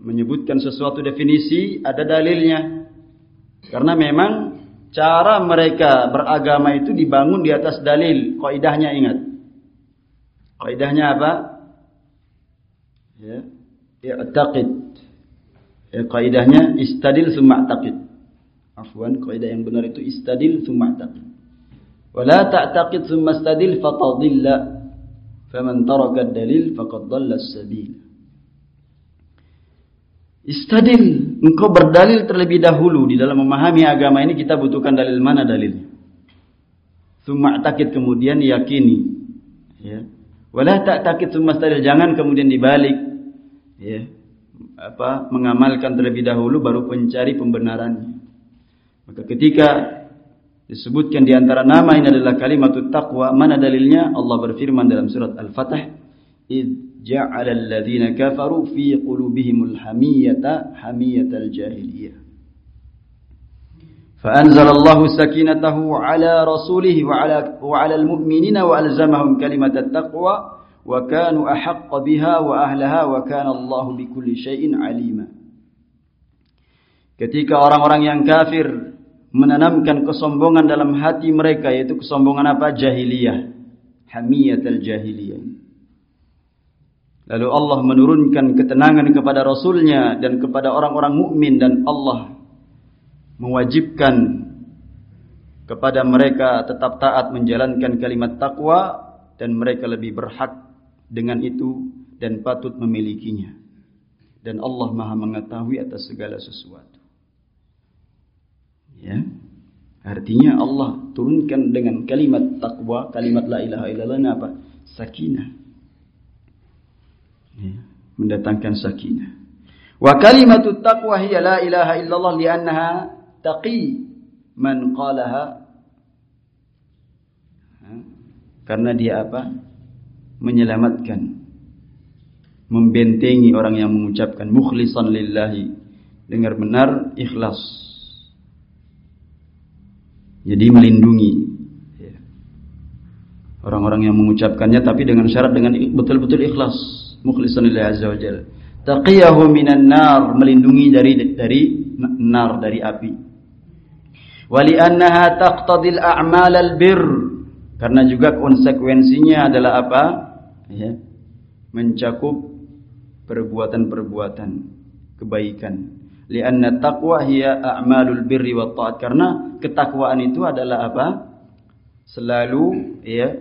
Speaker 1: Menyebutkan sesuatu definisi ada dalilnya. Karena memang cara mereka beragama itu dibangun di atas dalil. Kaidahnya ingat. Kaidahnya apa? Ya. I'taqid. Ya, kaidahnya istadil summa taqid. Afwan, kaidah yang benar itu istadil summa taqid. Wala ta'taqid summa istadil fatadilla. Taraka dalil faqad dhalla as-sabil. Istadil, engkau berdalil terlebih dahulu di dalam memahami agama ini kita butuhkan dalil mana dalilnya. Summa takit kemudian yakini. Ya. Wala takit summa stadil jangan kemudian dibalik. Ya. Apa mengamalkan terlebih dahulu baru mencari pembenarannya. Maka ketika disebutkan di antara nama ini adalah kalimat taqwa, mana dalilnya? Allah berfirman dalam surat Al-Fatah, "Id جعل الذين كفروا في قلوبهم الحمية حمية الجاهلية فأنزل الله سكينته على رسوله وعلى, وعلى المؤمنين وألزمهم كلمة التقوى وكانوا أحق بها وأهلها وكان الله بكل شيء عليما Ketika orang-orang yang kafir menanamkan kesombongan dalam hati mereka yaitu kesombongan apa? Jahiliyah. Hamiyatul jahiliyah. Lalu Allah menurunkan ketenangan kepada Rasulnya dan kepada orang-orang mukmin dan Allah mewajibkan kepada mereka tetap taat menjalankan kalimat takwa dan mereka lebih berhak dengan itu dan patut memilikinya. Dan Allah Maha mengetahui atas segala sesuatu. Ya. Artinya Allah turunkan dengan kalimat takwa, kalimat la ilaha illallah apa? Sakinah Ya, mendatangkan sakinah. Wa kalimatu taqwa hiya la ilaha illallah li'annaha taqi man qalaha karena dia apa? menyelamatkan membentengi orang yang mengucapkan mukhlisan lillahi dengar benar ikhlas jadi melindungi. Ya. orang-orang yang mengucapkannya tapi dengan syarat dengan betul-betul ikhlas. Mukhlisan lillahi azza wajalla taqiyahu minan nar melindungi dari dari nar dari api. Wali annaha taqtadil a'mal al bir. Karena juga konsekuensinya adalah apa? Ya. Mencakup perbuatan-perbuatan kebaikan lianna taqwa hiya a'malul birri wat taat. Karena ketakwaan itu adalah apa? Selalu ya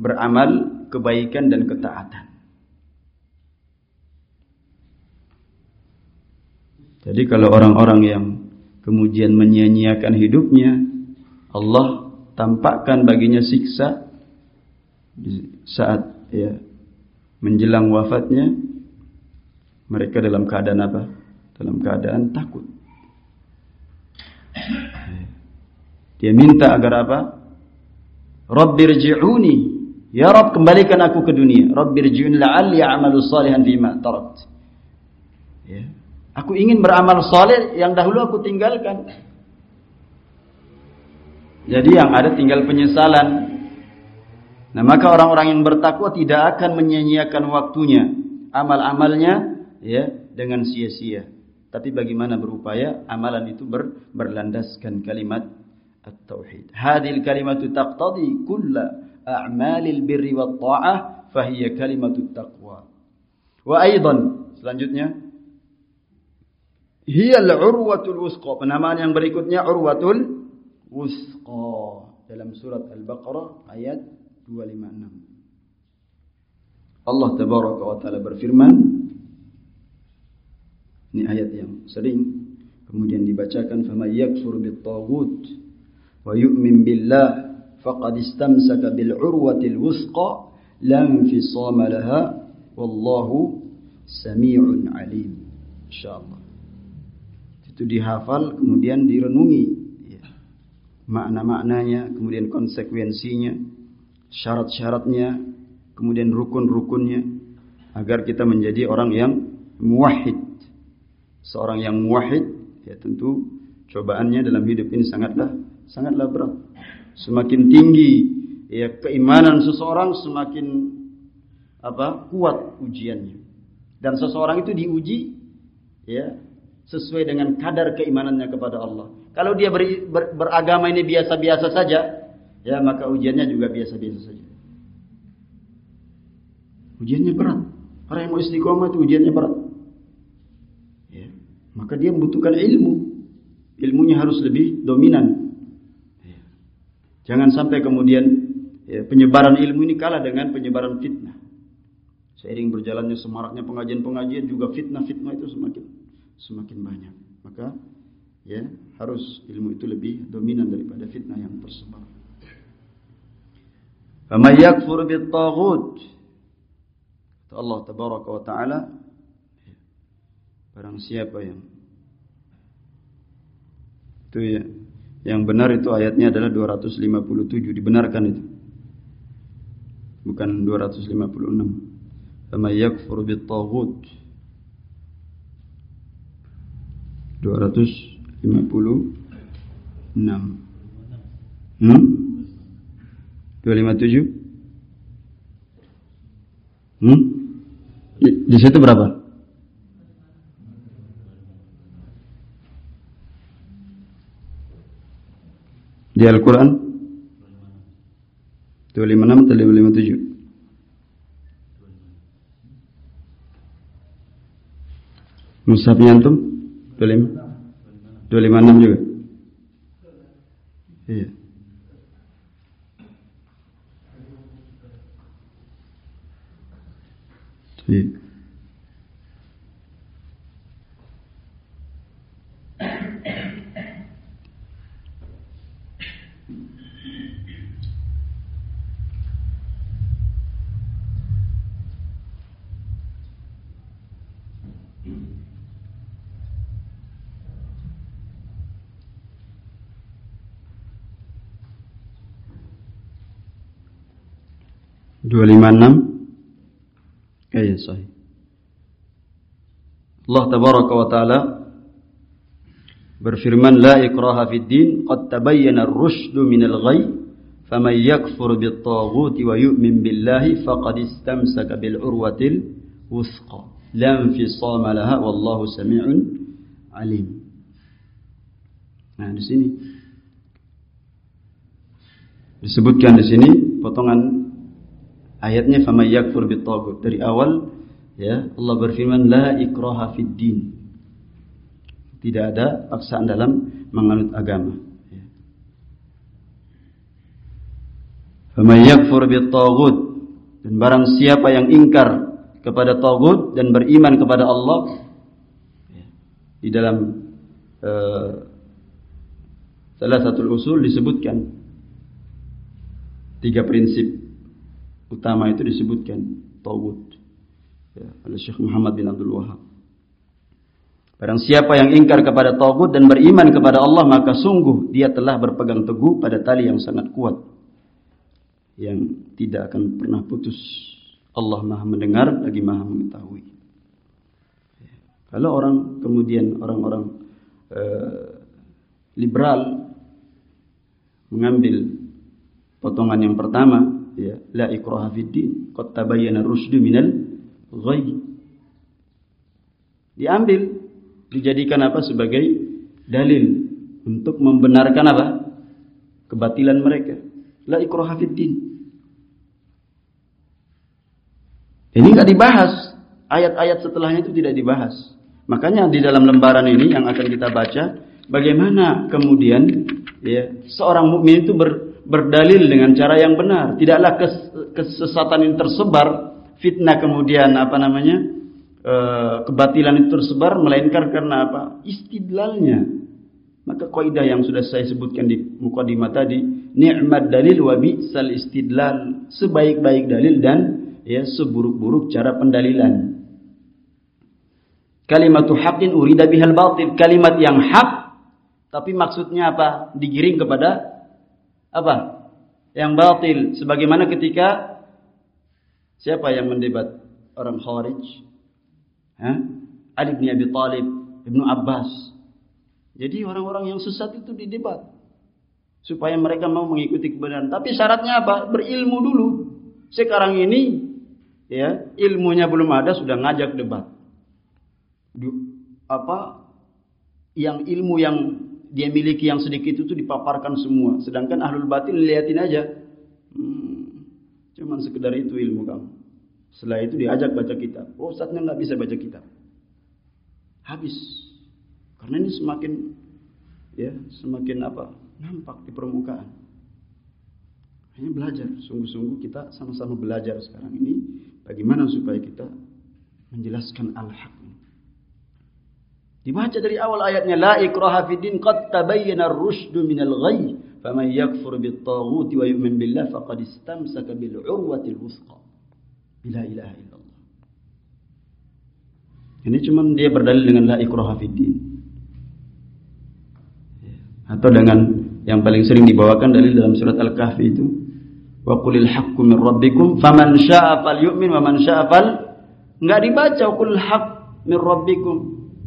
Speaker 1: beramal kebaikan dan ketaatan. Jadi kalau orang-orang yang kemudian menyia-nyiakan hidupnya, Allah tampakkan baginya siksa saat ya menjelang wafatnya mereka dalam keadaan apa? Dalam keadaan takut. Dia minta agar apa? Rabbirji'uni. Ya Rabb kembalikan aku ke dunia. Rabbirji'un la'alli a'malu salihan fima tarakt. Ya. Aku ingin beramal soleh yang dahulu aku tinggalkan. Jadi yang ada tinggal penyesalan. Nah maka orang-orang yang bertakwa tidak akan menyia-nyiakan waktunya, amal-amalnya ya dengan sia-sia. Tapi bagaimana berupaya amalan itu ber, berlandaskan kalimat at-tauhid. Hadil kalimatu taqtadi kulla a'malil birri wat ta'ah fahiya kalimatut taqwa. Wa aidan selanjutnya Hiyal urwatul wusqa. Penamaan yang berikutnya urwatul wusqa. Dalam surat Al-Baqarah ayat 256. Allah tabaraka wa taala berfirman ini ayat yang sering kemudian dibacakan faman yakfur bit taghut wa yu'min billah faqad istamsaka bil urwatil wusqa lam fisama laha wallahu sami'un alim. Insyaallah. Itu dihafal kemudian direnungi. Ya. makna-maknanya kemudian konsekuensinya syarat-syaratnya kemudian rukun-rukunnya agar kita menjadi orang yang muwahhid seorang yang muwahhid ya tentu cobaannya dalam hidup ini sangatlah sangatlah berat semakin tinggi ya keimanan seseorang semakin apa kuat ujiannya dan seseorang itu diuji ya sesuai dengan kadar keimanannya kepada Allah. Kalau dia ber, ber, beragama ini biasa-biasa saja, ya maka ujiannya juga biasa-biasa saja. Ujiannya berat. Orang yang mau istiqomah itu ujiannya berat. Maka dia membutuhkan ilmu. Ilmunya harus lebih dominan. Jangan sampai kemudian ya, penyebaran ilmu ini kalah dengan penyebaran fitnah. Seiring berjalannya semaraknya pengajian-pengajian juga fitnah-fitnah itu semakin semakin banyak. Maka ya harus ilmu itu lebih dominan daripada fitnah yang tersebar. Faman yakfur bit-taghut Allah tabaraka wa taala Barang siapa yang itu ya. Yang benar itu ayatnya adalah 257 dibenarkan itu. Bukan 256. Fama yakfur bitaghut. 256. Hmm? 257? Hmm? Di, di situ berapa? Di Al-Quran 256 atau 257 Musabnya antum? 25? 256 juga? Iya. Iya. 256 Ya, ya sahih. Allah tabaraka wa taala berfirman la ikraha fid din qad tabayyana ar-rusyd min al-ghay faman yakfur bit-taghut wa yu'min billahi faqad istamsaka bil urwatil wuthqa la infisama laha wallahu alim. Nah, di sini disebutkan di sini potongan Ayatnya fama yakfur bitagut. Dari awal ya Allah berfirman la ikraha fid din. Tidak ada paksaan dalam menganut agama. Ya. Fama yakfur bitagut. Dan barang siapa yang ingkar kepada tagut dan beriman kepada Allah di dalam uh, salah satu usul disebutkan tiga prinsip utama itu disebutkan tawud ya, oleh Syekh Muhammad bin Abdul Wahab. Barang siapa yang ingkar kepada tawud dan beriman kepada Allah maka sungguh dia telah berpegang teguh pada tali yang sangat kuat yang tidak akan pernah putus. Allah Maha mendengar lagi Maha mengetahui. Ya. Kalau orang kemudian orang-orang uh, liberal mengambil potongan yang pertama ya la ikraha fid din. Qad tabayyana rusdu minal ghayy diambil. Dijadikan apa? Sebagai dalil untuk membenarkan apa? Kebatilan mereka. La ikraha fid din. Ini enggak dibahas. Ayat-ayat setelahnya itu tidak dibahas. Makanya di dalam lembaran ini yang akan kita baca bagaimana kemudian ya seorang mukmin itu ber, berdalil dengan cara yang benar. Tidaklah kes, kesesatan yang tersebar, fitnah kemudian apa namanya e, kebatilan itu tersebar, melainkan karena apa? Istidlalnya. Maka kaidah yang sudah saya sebutkan di mukadimah tadi, ni'mat dalil wa bi'sal istidlal. Sebaik-baik dalil dan ya seburuk-buruk cara pendalilan. Kalimatu haqqin urida bihal batil. Kalimat yang hak tapi maksudnya apa? Digiring kepada apa? Yang batil sebagaimana ketika siapa yang mendebat orang Khawarij? Hah? Ali bin Abi Thalib, Ibnu Abbas. Jadi orang-orang yang sesat itu didebat supaya mereka mau mengikuti kebenaran. Tapi syaratnya apa? Berilmu dulu. Sekarang ini ya, ilmunya belum ada sudah ngajak debat. Apa yang ilmu yang dia miliki yang sedikit itu dipaparkan semua. Sedangkan ahlul batin liatin aja. Hmm, cuman sekedar itu ilmu kamu. Setelah itu diajak baca kitab. Oh, saatnya nggak bisa baca kitab. Habis. Karena ini semakin ya, semakin apa? nampak di permukaan. Hanya belajar, sungguh-sungguh kita sama-sama belajar sekarang ini Bagaimana supaya kita menjelaskan al-haq? Dibaca dari awal ayatnya la ikraha fid din qad tabayyana ar-rusydu minal ghayy faman yakfur bit taghuti wa yu'min billah faqad istamsaka bil urwatil wuthqa. La ilaha illallah. Ini cuma dia berdalil dengan la ikraha fid din. Atau dengan yang paling sering dibawakan dalil dalam surat Al-Kahfi itu wa qulil haqqu min rabbikum faman syaa'a falyu'min wa man syaa'a fal enggak dibaca qul haqq min rabbikum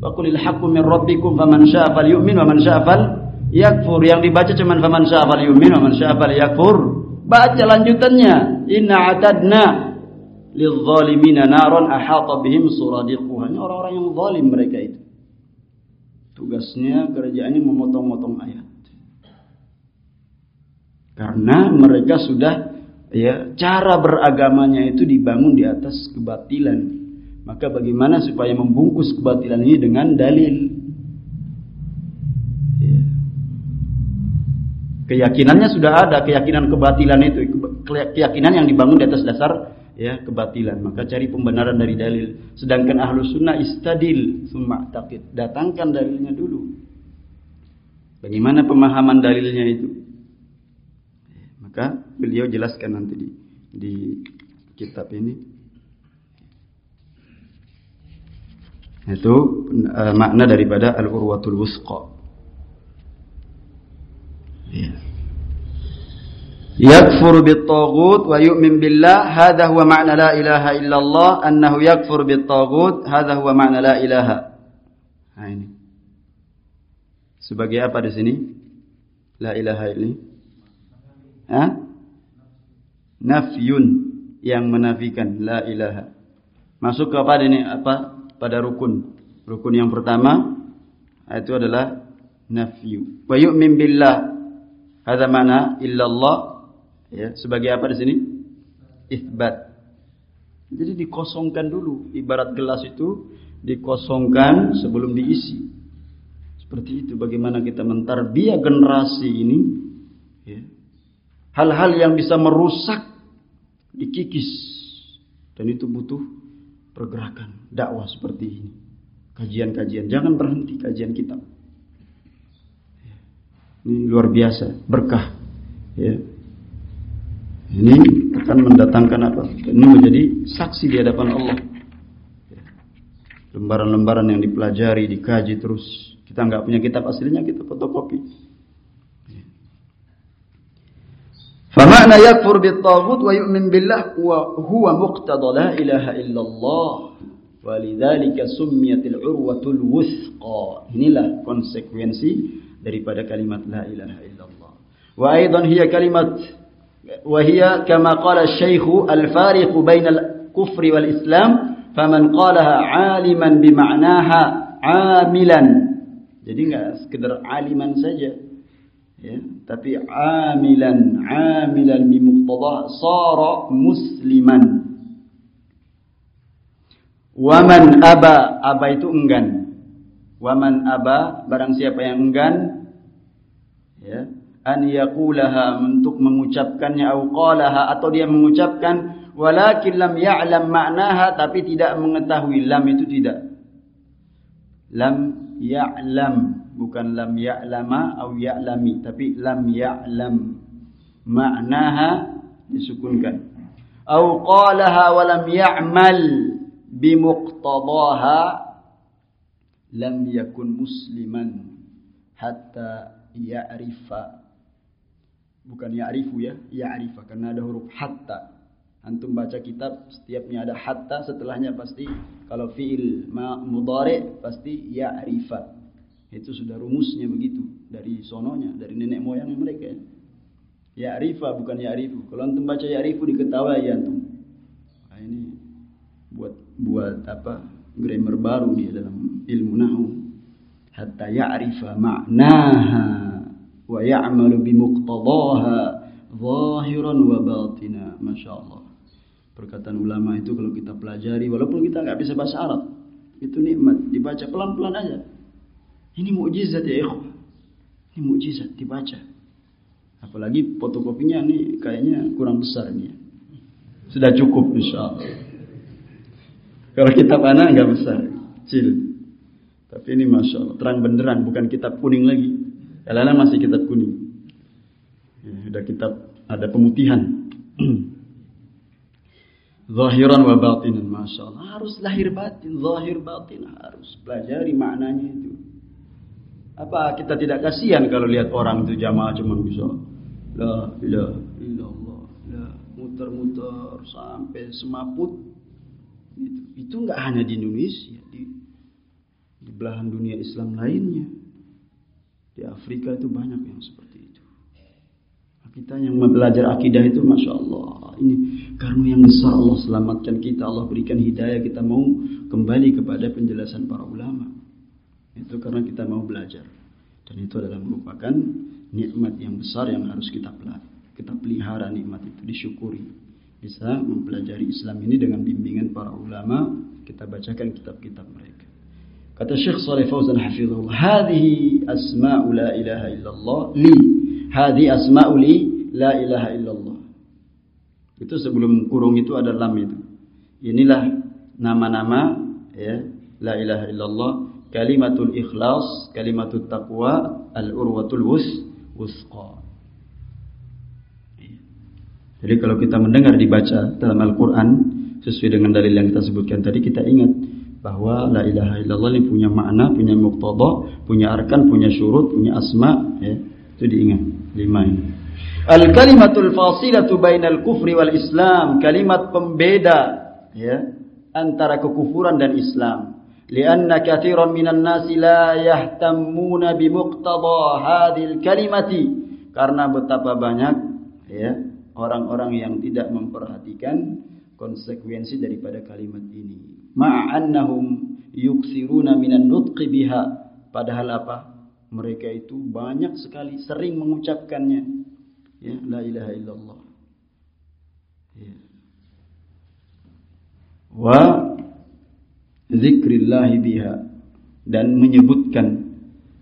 Speaker 1: Wa qulil haqqu min rabbikum faman syaa'a falyu'min wa man yakfur. Yang dibaca cuma faman syaa'a falyu'min wa man syaa'a fal yakfur. Baca lanjutannya. Inna atadna lidh-dhalimina naran ahata bihim suradiquha. Ini orang-orang yang zalim mereka itu. Tugasnya kerjaannya memotong-motong ayat. Karena mereka sudah ya cara beragamanya itu dibangun di atas kebatilan maka bagaimana supaya membungkus kebatilan ini dengan dalil? Ya. Keyakinannya sudah ada, keyakinan kebatilan itu, keyakinan yang dibangun di atas dasar ya kebatilan. Maka cari pembenaran dari dalil. Sedangkan ahlu sunnah istadil, summa taqid. Datangkan dalilnya dulu. Bagaimana pemahaman dalilnya itu? Maka beliau jelaskan nanti di, di kitab ini. Itu uh, makna daripada al-urwatul wusqa. Ya. Yakfur bit-taghut wa yu'min billah, hadha huwa ma'na la ilaha illallah, annahu yakfur bit-taghut, hadha huwa ma'na la ilaha. Nah ini. Sebagai apa di sini? La ilaha ini. Hah? Nafyun yang menafikan la ilaha. Masuk kepada ini apa? Pada rukun. Rukun yang pertama itu adalah nafyu. Wa yu'min billah. Hadza mana illallah ya, sebagai apa di sini? Isbat. Jadi dikosongkan dulu, ibarat gelas itu dikosongkan sebelum diisi. Seperti itu bagaimana kita mentarbiah generasi ini ya. Hal-hal yang bisa merusak dikikis dan itu butuh pergerakan dakwah seperti ini. Kajian-kajian, jangan berhenti kajian kitab. Ini luar biasa, berkah. Ya. Ini akan mendatangkan apa? Ini menjadi saksi di hadapan Allah. Lembaran-lembaran yang dipelajari, dikaji terus. Kita nggak punya kitab aslinya, kita fotokopi. فمعنى يكفر بالطاغوت ويؤمن بالله وهو مقتضى لا إله إلا الله. ولذلك سميت العروة الوثقى. Inilah konsekuensi daripada kalimat la ilaha illallah. Wa aidan hiya kalimat hiya kama qala الشيخ الفارق بين الكفر والإسلام فمن قالها عالما بمعناها عاملا jadi enggak sekedar aliman saja. Ya, tapi amilan amilan bi muqtadah sara musliman. Waman aba aba itu enggan. Waman aba barang siapa yang enggan ya an yaqulaha untuk mengucapkannya au qalaha atau dia mengucapkan walakin lam ya'lam ma'naha tapi tidak mengetahui lam itu tidak. Lam ya'lam bukan lam ya'lama atau ya'lami tapi lam ya'lam. Maknaha disukunkan. Au qalaha wa lam ya'mal bimuqtadaha lam yakun musliman hatta ya'rifa. Bukan ya'rifu ya ya'rifa karena ada huruf hatta. Antum baca kitab setiapnya ada hatta setelahnya pasti kalau fiil mudhari pasti ya'rifa itu sudah rumusnya begitu dari sononya, dari nenek moyang mereka. Ya arifa bukan ya arifu. Kalau antum baca ya arifu diketahui ya antum. Nah, ini buat buat apa? Grammar baru dia dalam ilmu nahu. Hatta ya'rifa ma'naha wa ya'malu bimuqtadaha zahiran wa batina. Masya Allah. Perkataan ulama itu kalau kita pelajari, walaupun kita nggak bisa bahasa Arab, itu nikmat. Dibaca pelan-pelan aja. Ini mukjizat ya ikhwah. Ini mukjizat dibaca. Apalagi fotokopinya nih kayaknya kurang besar ini. Sudah cukup insya Allah. Kalau kitab anak nggak besar, kecil. Tapi ini masya Allah terang benderang, bukan kitab kuning lagi. Kalau masih kitab kuning. Ya, sudah kitab ada pemutihan. Zahiran wa batinan, masya Allah. Harus lahir batin, zahir batin harus pelajari maknanya itu. Apa kita tidak kasihan kalau lihat orang itu jamaah cuma bisa la ilaha illallah, la muter-muter sampai semaput. Itu, itu enggak hanya di Indonesia, di, di belahan dunia Islam lainnya. Di Afrika itu banyak yang seperti itu. Kita yang belajar akidah itu Masya Allah. Ini karena yang besar Allah selamatkan kita. Allah berikan hidayah. Kita mau kembali kepada penjelasan para ulama. Itu karena kita mau belajar. Dan itu adalah merupakan nikmat yang besar yang harus kita pelajari. Kita pelihara nikmat itu, disyukuri. Bisa mempelajari Islam ini dengan bimbingan para ulama. Kita bacakan kitab-kitab mereka. Kata Syekh Saleh Fauzan hafizahullah, "Hadhihi asma'u la ilaha illallah li." Hadhi asma'u li la ilaha illallah. Itu sebelum kurung itu ada lam itu. Inilah nama-nama ya, la ilaha illallah, kalimatul ikhlas, kalimatul taqwa, al-urwatul wus wusqa. Jadi kalau kita mendengar dibaca dalam Al-Quran sesuai dengan dalil yang kita sebutkan tadi kita ingat bahwa la ilaha illallah ini punya makna, punya muqtada, punya arkan, punya syurut, punya asma, ya. Itu diingat lima ini. Al kalimatul fasilatu bainal kufri wal Islam, kalimat pembeda ya antara kekufuran dan Islam. Katsiran minan nasi la yahtammuna bi muqtada hadhil kalimati. Karena betapa banyak ya orang-orang yang tidak memperhatikan konsekuensi daripada kalimat ini. Ma'annahum yuksiruna minan nutqi biha. Padahal apa? Mereka itu banyak sekali sering mengucapkannya. Ya la ilaha illallah. Ya. wa zikrillah biha dan menyebutkan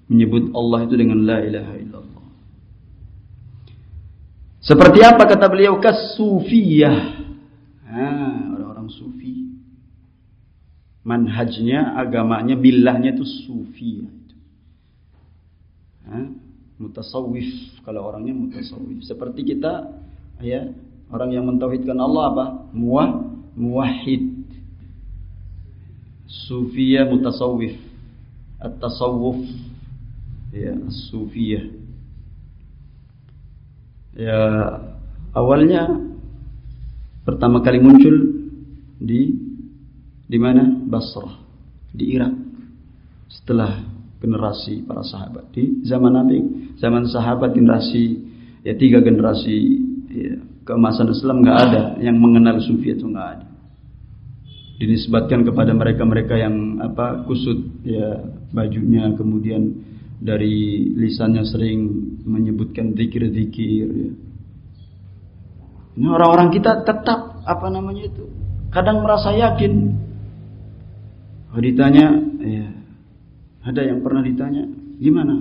Speaker 1: menyebut Allah itu dengan la ilaha illallah seperti apa kata beliau kasufiyah ah orang-orang sufi manhajnya, agamanya, bilahnya itu sufi. Ha? Mutasawif kalau orangnya mutasawif. Seperti kita ya, orang yang mentauhidkan Allah apa? Muwah, muwahhid. Sufiyah mutasawif. At-tasawuf ya, sufiyah. Ya, awalnya pertama kali muncul di di mana? Basrah, di Irak. Setelah generasi para sahabat di zaman Nabi, zaman sahabat generasi ya tiga generasi ya, keemasan Islam nggak ada yang mengenal sufi itu nggak ada. Dinisbatkan kepada mereka-mereka yang apa kusut ya bajunya kemudian dari lisannya sering menyebutkan zikir-zikir ya. Ini orang-orang kita tetap apa namanya itu kadang merasa yakin Oh, ditanya, ya, ada yang pernah ditanya, gimana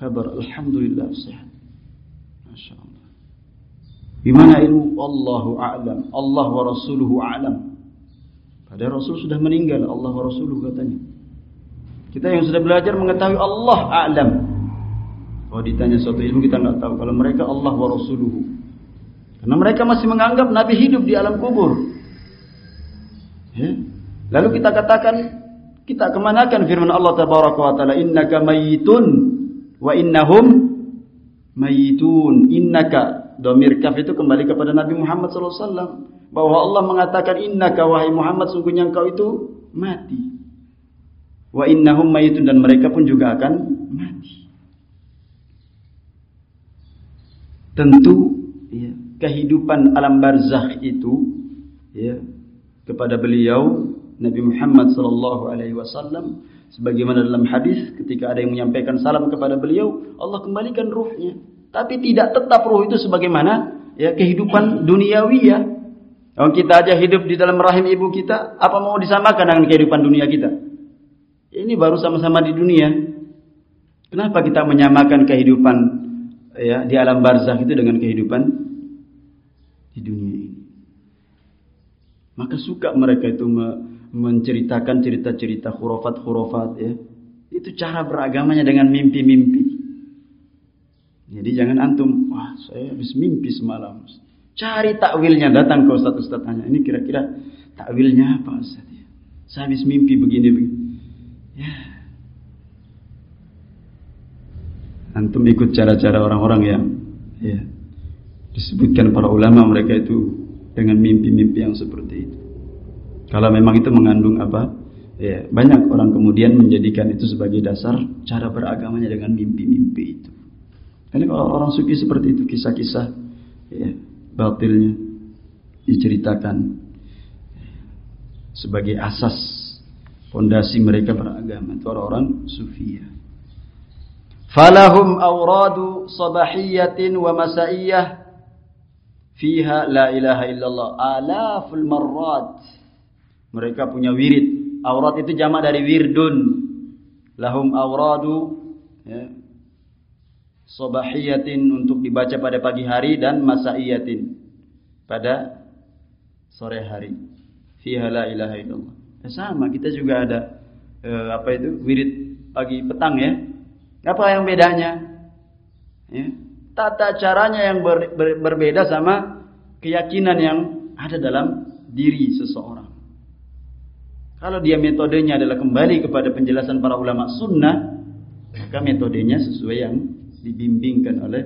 Speaker 1: kabar? Alhamdulillah sehat. Masya Allah. Gimana ilmu? Allahu a'lam. Allah wa rasuluhu a'lam. Padahal Rasul sudah meninggal, Allah wa rasuluhu katanya. Kita yang sudah belajar mengetahui Allah a'lam. Kalau ditanya suatu ilmu kita nggak tahu. Kalau mereka Allah wa rasuluhu. Karena mereka masih menganggap Nabi hidup di alam kubur. Ya. Lalu kita katakan kita kemanakan firman Allah Tabaraka wa Ta'ala, Innaka mayitun wa innahum mayitun. Innaka, domir kaf itu kembali kepada Nabi Muhammad SAW. Bahwa Allah mengatakan, Innaka wahai Muhammad, sungguhnya engkau itu mati. Wa innahum mayitun, dan mereka pun juga akan mati. Tentu ya, kehidupan alam barzakh itu ya, kepada beliau Nabi Muhammad sallallahu alaihi wasallam sebagaimana dalam hadis ketika ada yang menyampaikan salam kepada beliau Allah kembalikan ruhnya tapi tidak tetap ruh itu sebagaimana ya kehidupan duniawi ya kalau kita aja hidup di dalam rahim ibu kita apa mau disamakan dengan kehidupan dunia kita ini baru sama-sama di dunia kenapa kita menyamakan kehidupan ya di alam barzakh itu dengan kehidupan di dunia ini maka suka mereka itu menceritakan cerita-cerita khurafat-khurafat ya. Itu cara beragamanya dengan mimpi-mimpi. Jadi jangan antum, wah saya habis mimpi semalam. Cari takwilnya, datang ke ustaz-ustaz tanya, ini kira-kira takwilnya apa ustaz? Ya, saya habis mimpi begini begini. Ya. Antum ikut cara-cara orang-orang yang ya, disebutkan para ulama mereka itu dengan mimpi-mimpi yang seperti itu. Kalau memang itu mengandung apa? Ya, banyak orang kemudian menjadikan itu sebagai dasar cara beragamanya dengan mimpi-mimpi itu. Karena kalau orang suki seperti itu kisah-kisah ya, batilnya diceritakan sebagai asas fondasi mereka beragama itu orang-orang sufi. Falahum awradu sabahiyatin wa masaiyah fiha la ilaha illallah alaful marrat mereka punya wirid. Aurat itu jamak dari wirdun. Lahum auradu ya. Sobahiyatin untuk dibaca pada pagi hari dan masaiyatin pada sore hari. Fiha la ilaha illallah. Ya, sama kita juga ada eh, apa itu wirid pagi petang ya. Apa yang bedanya? Ya. Tata caranya yang ber, ber, berbeda sama keyakinan yang ada dalam diri seseorang. Kalau dia metodenya adalah kembali kepada penjelasan para ulama sunnah, maka metodenya sesuai yang dibimbingkan oleh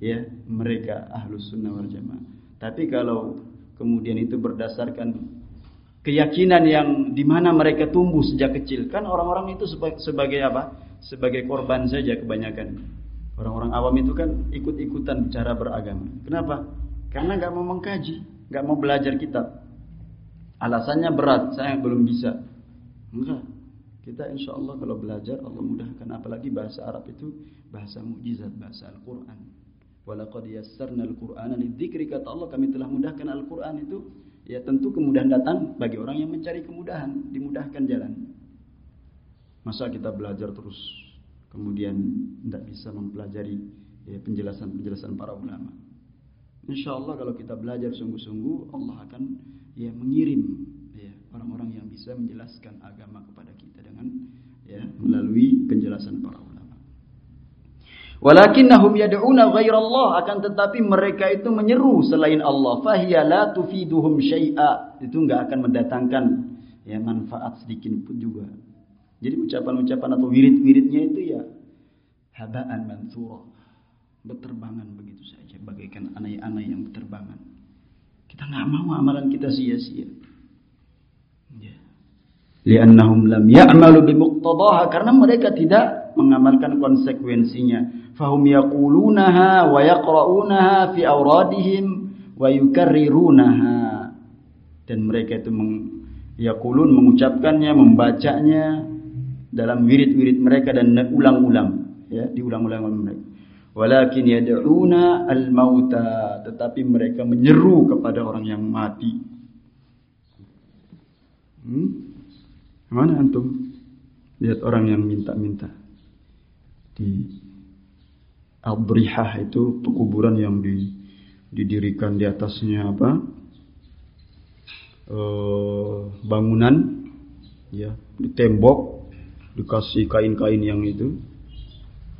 Speaker 1: ya mereka ahlus sunnah wal jamaah. Tapi kalau kemudian itu berdasarkan keyakinan yang di mana mereka tumbuh sejak kecil, kan orang-orang itu sebagai apa? Sebagai korban saja kebanyakan. Orang-orang awam itu kan ikut-ikutan bicara beragama. Kenapa? Karena nggak mau mengkaji, nggak mau belajar kitab. Alasannya berat, saya belum bisa. Enggak. Kita insya Allah kalau belajar Allah mudahkan. Apalagi bahasa Arab itu bahasa mujizat, bahasa Al-Quran. Walaqad yassarna al-Qur'ana lidzikri kata Allah kami telah mudahkan Al-Qur'an itu ya tentu kemudahan datang bagi orang yang mencari kemudahan, dimudahkan jalan. Masa kita belajar terus kemudian tidak bisa mempelajari ya, penjelasan-penjelasan para ulama. Insya Allah kalau kita belajar sungguh-sungguh Allah akan ya mengirim ya orang-orang yang bisa menjelaskan agama kepada kita dengan ya melalui penjelasan para ulama. Walakinnahum yad'una ghairallah akan tetapi mereka itu menyeru selain Allah fahiya la tufiduhum syai'a itu enggak akan mendatangkan ya manfaat sedikit pun juga. Jadi ucapan-ucapan atau wirid-wiridnya itu ya habaan mansura berterbangan begitu saja bagaikan anai-anai yang berterbangan. Kita nggak mau amalan kita sia-sia. Ya. Liannahum lam ya'malu bimuqtadaha karena mereka tidak mengamalkan konsekuensinya. Fahum yaqulunaha wa yaqra'unaha fi awradihim wa yukarrirunaha. Dan mereka itu meng, yaqulun mengucapkannya, membacanya dalam wirid-wirid mereka dan ulang-ulang ya, diulang-ulang oleh mereka walakin yad'una al-mauta tetapi mereka menyeru kepada orang yang mati hmm? mana antum lihat orang yang minta-minta di Al-Brihah itu pekuburan yang di, didirikan di atasnya apa e, bangunan ya di tembok dikasih kain-kain yang itu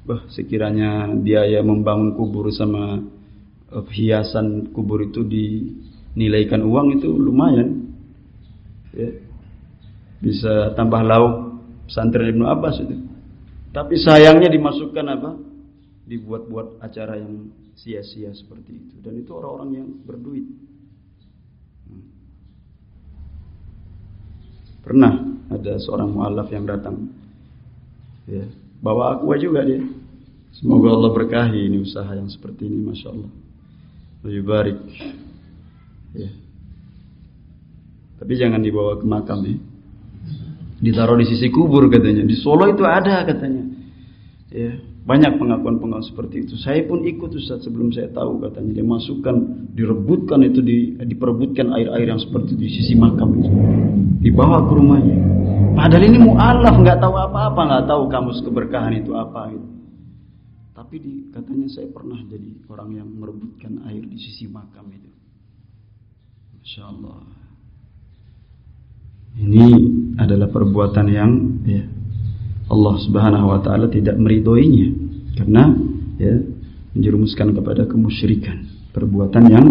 Speaker 1: Bah, sekiranya biaya membangun kubur sama uh, hiasan kubur itu dinilaikan uang itu lumayan. Ya. Bisa tambah lauk pesantren Ibnu Abbas itu. Tapi sayangnya dimasukkan apa? Dibuat-buat acara yang sia-sia seperti itu. Dan itu orang-orang yang berduit. Hmm. Pernah ada seorang mualaf yang datang. Ya, bawa aqua juga dia. Semoga Allah berkahi ini usaha yang seperti ini, masya Allah. Lebih barik. Ya. Tapi jangan dibawa ke makam ya. Ditaruh di sisi kubur katanya. Di Solo itu ada katanya. Ya, banyak pengakuan-pengakuan seperti itu. Saya pun ikut Ustaz sebelum saya tahu katanya dia masukkan, direbutkan itu di diperebutkan air-air yang seperti itu di sisi makam itu. Dibawa ke rumahnya. Padahal ini mualaf nggak tahu apa-apa, nggak tahu kamus keberkahan itu apa gitu. Tapi di, katanya saya pernah jadi orang yang merebutkan air di sisi makam itu. Masya Allah. Ini adalah perbuatan yang ya, Allah Subhanahu wa taala tidak meridhoinya karena ya menjerumuskan kepada kemusyrikan, perbuatan yang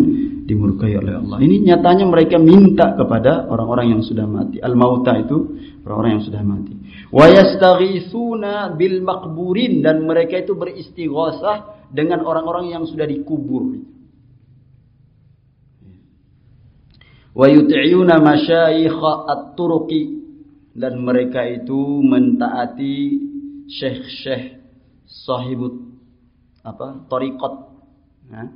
Speaker 1: dimurkai oleh Allah. Ini nyatanya mereka minta kepada orang-orang yang sudah mati. Al-mauta itu orang-orang yang sudah mati. Wa yastaghitsuna bil maqburin dan mereka itu beristighosah dengan orang-orang yang sudah dikubur. Wa yuti'una masyayikha at-turuqi dan mereka itu mentaati syekh-syekh sahibut apa? Nah,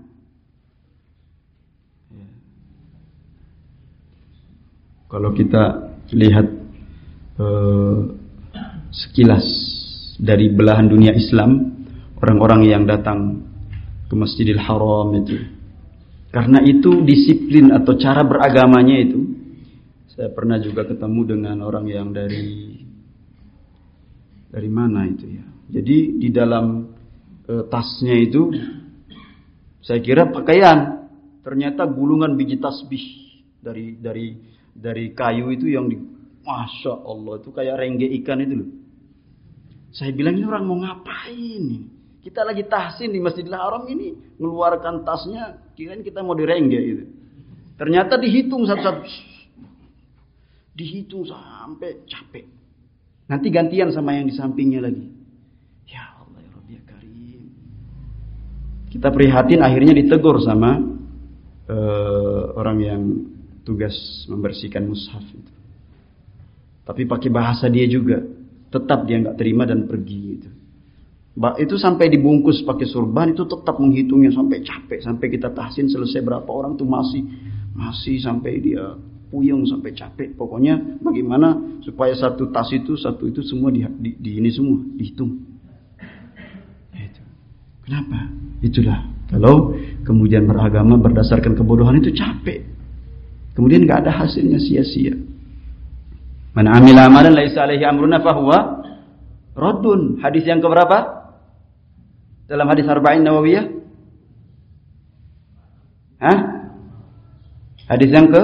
Speaker 1: Kalau kita lihat eh, sekilas dari belahan dunia Islam, orang-orang yang datang ke Masjidil Haram itu, karena itu disiplin atau cara beragamanya itu, saya pernah juga ketemu dengan orang yang dari dari mana itu ya. Jadi di dalam e, tasnya itu, saya kira pakaian, ternyata gulungan biji tasbih dari dari dari kayu itu yang di Masya Allah itu kayak rengge ikan itu loh. Saya bilang ini orang mau ngapain nih? Kita lagi tahsin di Masjidil Haram ini mengeluarkan tasnya, kirain kita mau direngge itu. Ternyata dihitung satu-satu. Dihitung sampai capek. Nanti gantian sama yang di sampingnya lagi. Ya Allah ya Rabbi ya Karim. Kita prihatin akhirnya ditegur sama uh, orang yang tugas membersihkan mushaf itu. Tapi pakai bahasa dia juga. Tetap dia nggak terima dan pergi gitu. Itu sampai dibungkus pakai surban itu tetap menghitungnya sampai capek. Sampai kita tahsin selesai berapa orang tuh masih masih sampai dia puyeng sampai capek. Pokoknya bagaimana supaya satu tas itu satu itu semua di, di, di ini semua dihitung. Itu. Kenapa? Itulah kalau kemudian beragama berdasarkan kebodohan itu capek. Kemudian nggak ada hasilnya sia-sia. Man amila amalan laisa alaihi amruna fahuwa raddun. Hadis yang keberapa? Dalam hadis Arba'in Nawawiyah? Hah? Hadis yang ke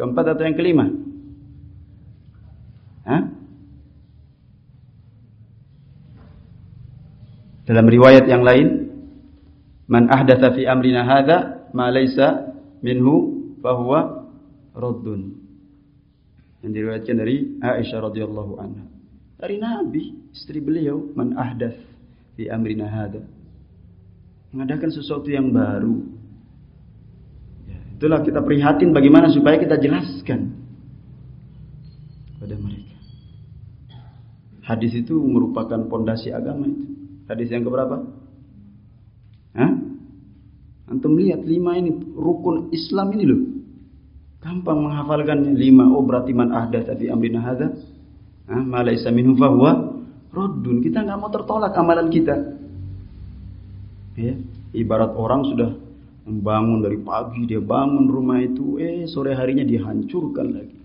Speaker 1: keempat atau yang kelima? Hah? Dalam riwayat yang lain, man ahdatha fi amrina hadza ma laysa minhu bahwa raddun. Yang diriwayatkan dari Aisyah radhiyallahu anha. Dari Nabi, istri beliau, man ahdath fi amrina hada. Mengadakan sesuatu yang baru. Ya, itulah kita prihatin bagaimana supaya kita jelaskan kepada mereka. Hadis itu merupakan pondasi agama itu. Hadis yang keberapa? Hah? Antum lihat lima ini rukun Islam ini loh. Gampang menghafalkannya lima. Oh berarti man ahdatsa fi amrina hadza ah ma laisa minhu fahuwa raddun. Kita nggak mau tertolak amalan kita. Ya, ibarat orang sudah membangun dari pagi dia bangun rumah itu, eh sore harinya dihancurkan lagi.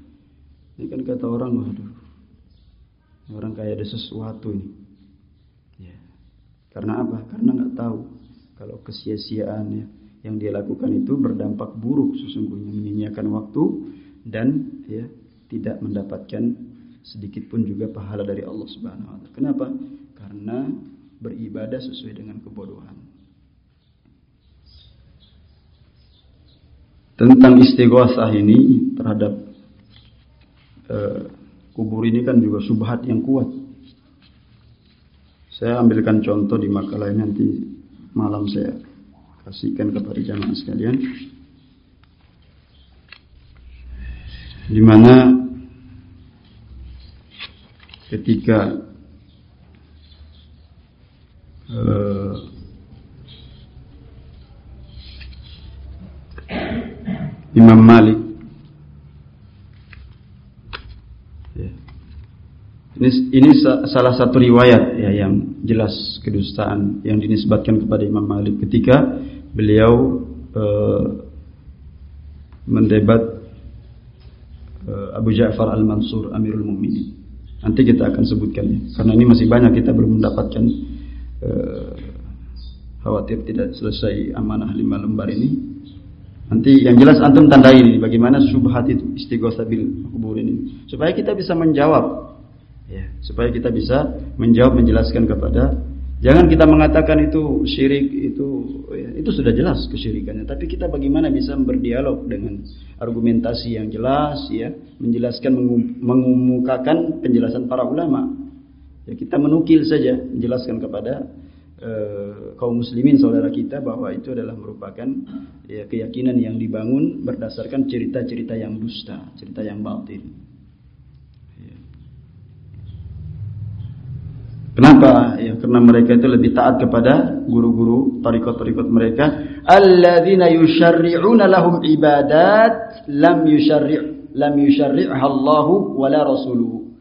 Speaker 1: Ini kan kata orang, waduh, orang kayak ada sesuatu ini. Ya. Karena apa? Karena nggak tahu kalau kesia-siaan yang dia lakukan itu berdampak buruk sesungguhnya menyia-nyiakan waktu dan ya tidak mendapatkan sedikit pun juga pahala dari Allah Subhanahu wa taala. Kenapa? Karena beribadah sesuai dengan kebodohan. Tentang istighosah ini terhadap uh, kubur ini kan juga subhat yang kuat. Saya ambilkan contoh di makalah ini nanti malam saya kasihkan kepada jamaah sekalian di mana ketika uh, Imam Malik. Ini, ini salah satu riwayat ya yang jelas kedustaan yang dinisbatkan kepada Imam Malik. Ketika beliau uh, mendebat uh, Abu Ja'far Al-Mansur Amirul Mukminin. Nanti kita akan sebutkan. Ya, karena ini masih banyak kita belum mendapatkan uh, khawatir tidak selesai amanah lima lembar ini. Nanti yang jelas antum tandai ini bagaimana subhat itu istighosah bil kubur ini. Supaya kita bisa menjawab. Ya supaya kita bisa menjawab menjelaskan kepada jangan kita mengatakan itu syirik itu ya, itu sudah jelas kesyirikannya tapi kita bagaimana bisa berdialog dengan argumentasi yang jelas ya menjelaskan mengumumkakan penjelasan para ulama ya kita menukil saja menjelaskan kepada Eh, kaum muslimin saudara kita bahwa itu adalah merupakan ya, keyakinan yang dibangun berdasarkan cerita-cerita yang dusta, cerita yang batin. Ya. Kenapa? Ya, karena mereka itu lebih taat kepada guru-guru tarikot-tarikot mereka. Alladzina yusyarri'una lahum ibadat lam yusyarri' lam yusyarri'ha Allahu wala rasuluhu.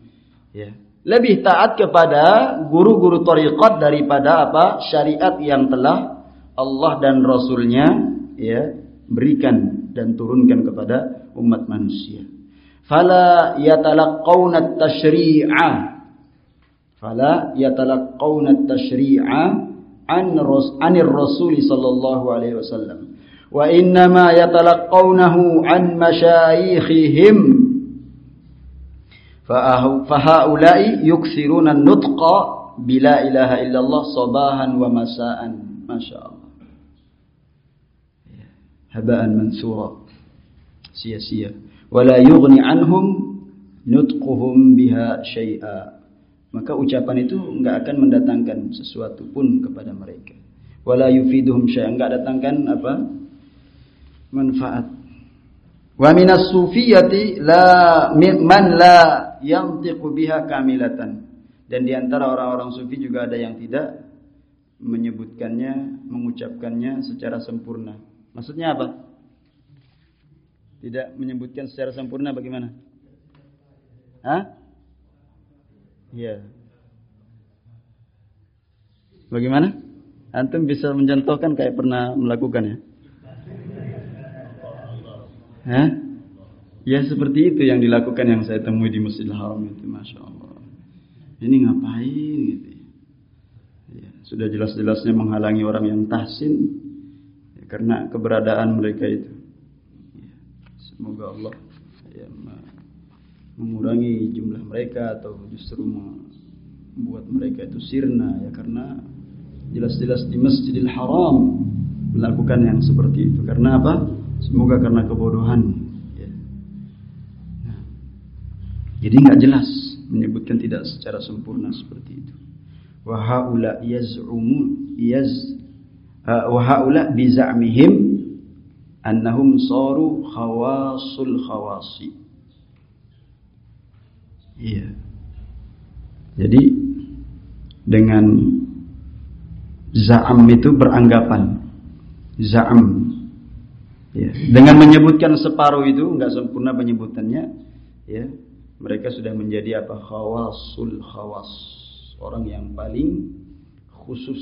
Speaker 1: Ya lebih taat kepada guru-guru tariqat daripada apa syariat yang telah Allah dan Rasulnya ya berikan dan turunkan kepada umat manusia. Fala yatalaqqawna at-tashri'a fala yatalaqqawna at-tashri'a an ras anir rasul sallallahu alaihi wasallam wa innama yatalaqqawnahu an masyayikhihim Fahaulai yuksiruna nutqa bila ilaha illallah sabahan wa masaan. Masya Allah. Habaan mansura. Sia-sia. Wala yughni anhum nutquhum biha syai'a. Maka ucapan itu enggak akan mendatangkan sesuatu pun kepada mereka. Wala yufiduhum syai'a. Enggak datangkan apa? Manfaat. Wa minas sufiyati la man la yang biha kamilatan. Dan di antara orang-orang sufi juga ada yang tidak menyebutkannya, mengucapkannya secara sempurna. Maksudnya apa? Tidak menyebutkan secara sempurna bagaimana? Hah? Iya. Bagaimana? Antum bisa mencontohkan kayak pernah melakukannya? Hah? Ya seperti itu yang dilakukan yang saya temui di Masjidil Haram itu, masya Allah. Ini ngapain gitu? Ya, ya sudah jelas-jelasnya menghalangi orang yang tahsin ya, karena keberadaan mereka itu. Ya, semoga Allah ya, mengurangi jumlah mereka atau justru membuat mereka itu sirna ya karena jelas-jelas di Masjidil Haram melakukan yang seperti itu. Karena apa? Semoga karena kebodohan Jadi nggak jelas menyebutkan tidak secara sempurna seperti itu. Wa haula yaz'umu yaz wa haula bi za'mihim annahum saru khawasul khawasi. Iya. Jadi dengan za'am itu beranggapan. Za'am. Ya. Dengan menyebutkan separuh itu nggak sempurna penyebutannya, ya mereka sudah menjadi apa khawasul khawas orang yang paling khusus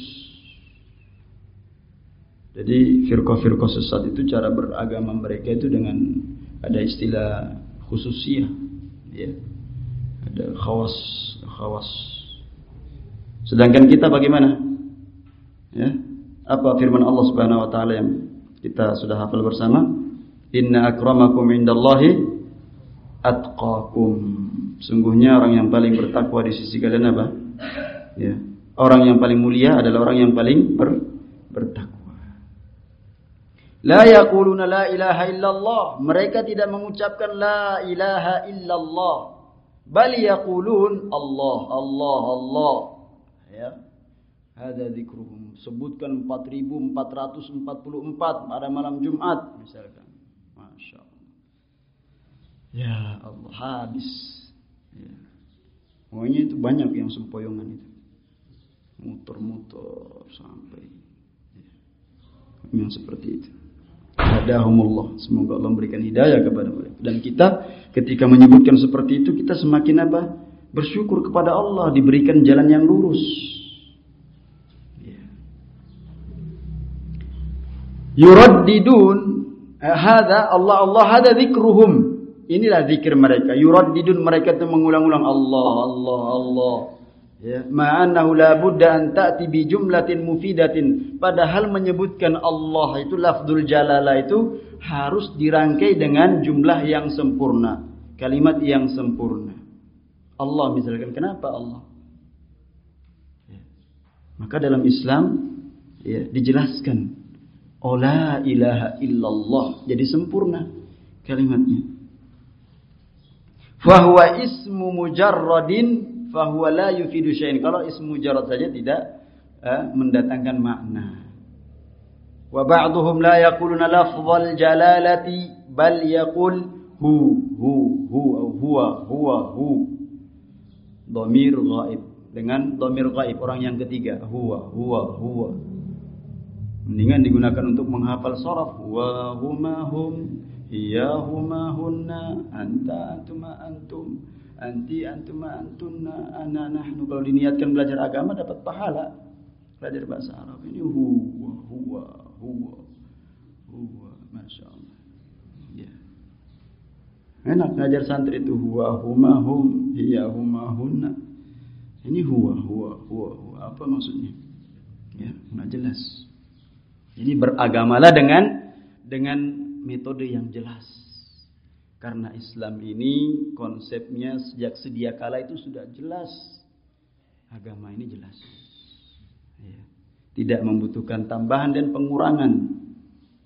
Speaker 1: jadi firqah-firqah sesat itu cara beragama mereka itu dengan ada istilah khususiyah ya ada khawas khawas sedangkan kita bagaimana ya apa firman Allah Subhanahu wa taala yang kita sudah hafal bersama inna akramakum indallahi atqakum. Sungguhnya orang yang paling bertakwa di sisi kalian apa? Ya. Orang yang paling mulia adalah orang yang paling ber, bertakwa. La yaquluna la ilaha illallah. Mereka tidak mengucapkan la ilaha illallah. Bal yaqulun Allah, Allah, Allah. Ya. Ada zikruhum. Sebutkan 4444 pada malam Jumat misalkan. Masya Allah. Ya Allah habis. Ya. Pokoknya itu banyak yang sempoyongan itu. Muter-muter sampai. Ya. Yang seperti itu. Hadahumullah. Semoga Allah memberikan hidayah kepada mereka. Dan kita ketika menyebutkan seperti itu kita semakin apa? Bersyukur kepada Allah diberikan jalan yang lurus. Yuraddidun eh, hada Allah Allah hada dzikruhum Inilah zikir mereka. Yuraddidun mereka itu mengulang-ulang Allah, Allah, Allah. Ya, ma'annahu la budda an ta'ti bi jumlatin mufidatin. Padahal menyebutkan Allah itu lafzul jalalah itu harus dirangkai dengan jumlah yang sempurna, kalimat yang sempurna. Allah misalkan kenapa Allah? Ya. Maka dalam Islam ya, dijelaskan la ilaha illallah. Jadi sempurna kalimatnya. Fahuwa ismu mujarradin fahuwa la yufidu syai'in. Kalau ismu mujarrad saja tidak eh, mendatangkan makna. Wa ba'dhum la yaquluna lafdhal jalalati bal yaqul hu hu hu huwa huwa hu. Dhamir ghaib dengan dhamir ghaib orang yang ketiga huwa huwa huwa. Mendingan digunakan untuk menghafal sharaf wa huma hum hiya huma hunna anta antuma antum anti antuma antunna ana nahnu. Kalau diniatkan belajar agama dapat pahala. Belajar bahasa Arab ini huwa huwa huwa huwa. Masya Allah. Ya. Enak ngajar santri itu. Huwa huma hum hiya huma hunna. Ini huwa huwa huwa, huwa. apa maksudnya? Ya nggak jelas. Jadi beragamalah dengan dengan metode yang jelas karena Islam ini konsepnya sejak sedia kala itu sudah jelas. Agama ini jelas. Ya. Tidak membutuhkan tambahan dan pengurangan.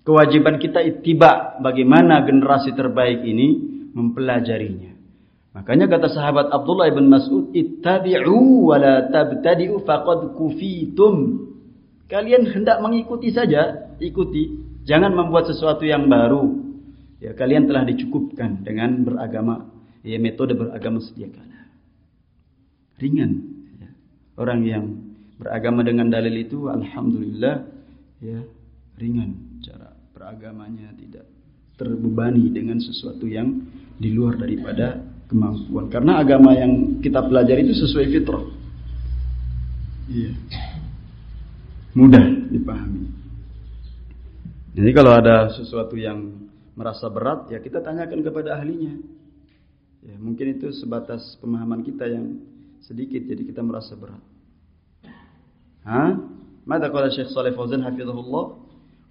Speaker 1: Kewajiban kita ittiba bagaimana generasi terbaik ini mempelajarinya. Makanya kata sahabat Abdullah ibn Mas'ud, "Ittabi'u wa la tabtadi'u faqad kufitum." Kalian hendak mengikuti saja, ikuti. Jangan membuat sesuatu yang baru ya kalian telah dicukupkan dengan beragama ya metode beragama sedia kala. Ringan ya. orang yang beragama dengan dalil itu alhamdulillah ya ringan cara beragamanya tidak terbebani dengan sesuatu yang di luar daripada kemampuan. Karena agama yang kita pelajari itu sesuai fitrah. Iya. Mudah dipahami. Jadi kalau ada sesuatu yang merasa berat, ya kita tanyakan kepada ahlinya. Ya, mungkin itu sebatas pemahaman kita yang sedikit, jadi kita merasa berat. Hah? Mada qala Syekh Saleh Fauzan hafizahullah?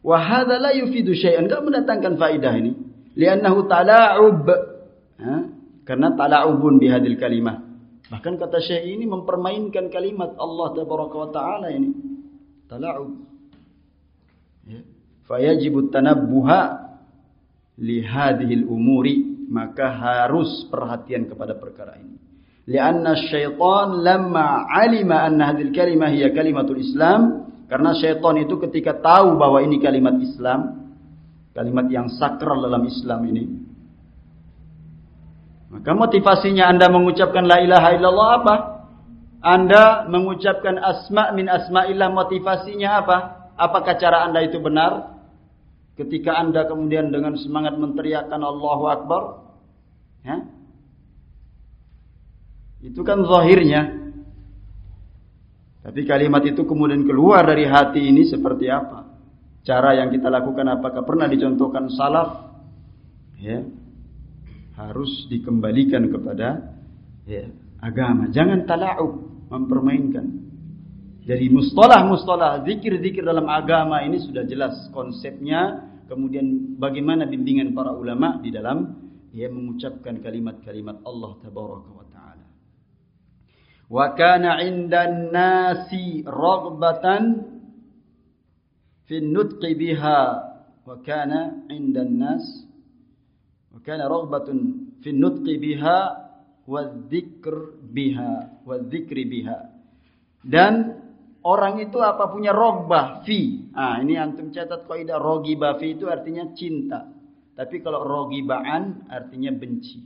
Speaker 1: Wa hadha la yufidu syai'an, enggak mendatangkan faedah ini. Li'annahu tala'ub. Ha? Karena tala'ubun bihadil kalimah. Bahkan kata Syekh ini mempermainkan kalimat Allah taala ini. Tala'ub. Ya. Fayajibu tanabbuha lihadihil umuri maka harus perhatian kepada perkara ini. Lianna syaitan lamma alima anna hadhil kalimah hiya kalimatul Islam karena syaitan itu ketika tahu bahwa ini kalimat Islam, kalimat yang sakral dalam Islam ini. Maka motivasinya Anda mengucapkan la ilaha illallah apa? Anda mengucapkan asma min asma'illah motivasinya apa? Apakah cara Anda itu benar? Ketika anda kemudian dengan semangat menteriakkan Allahu Akbar. Ya, itu kan zahirnya. Tapi kalimat itu kemudian keluar dari hati ini seperti apa? Cara yang kita lakukan apakah pernah dicontohkan salaf? Ya. Harus dikembalikan kepada ya, agama. Jangan tala'ub, mempermainkan. Jadi mustalah-mustalah zikir-zikir dalam agama ini sudah jelas konsepnya, kemudian bagaimana bimbingan para ulama di dalam ia mengucapkan kalimat-kalimat Allah tabaraka wa taala. Wa kana 'indan nasi raghbatan fi nutqi biha wa kana 'indan nas wa kana raghbatun fi nutqi biha wa dzikr biha wa dzikri biha dan Orang itu apa punya rogbah fi. Ah ini antum catat kaidah rogiba fi itu artinya cinta. Tapi kalau rogibaan artinya benci.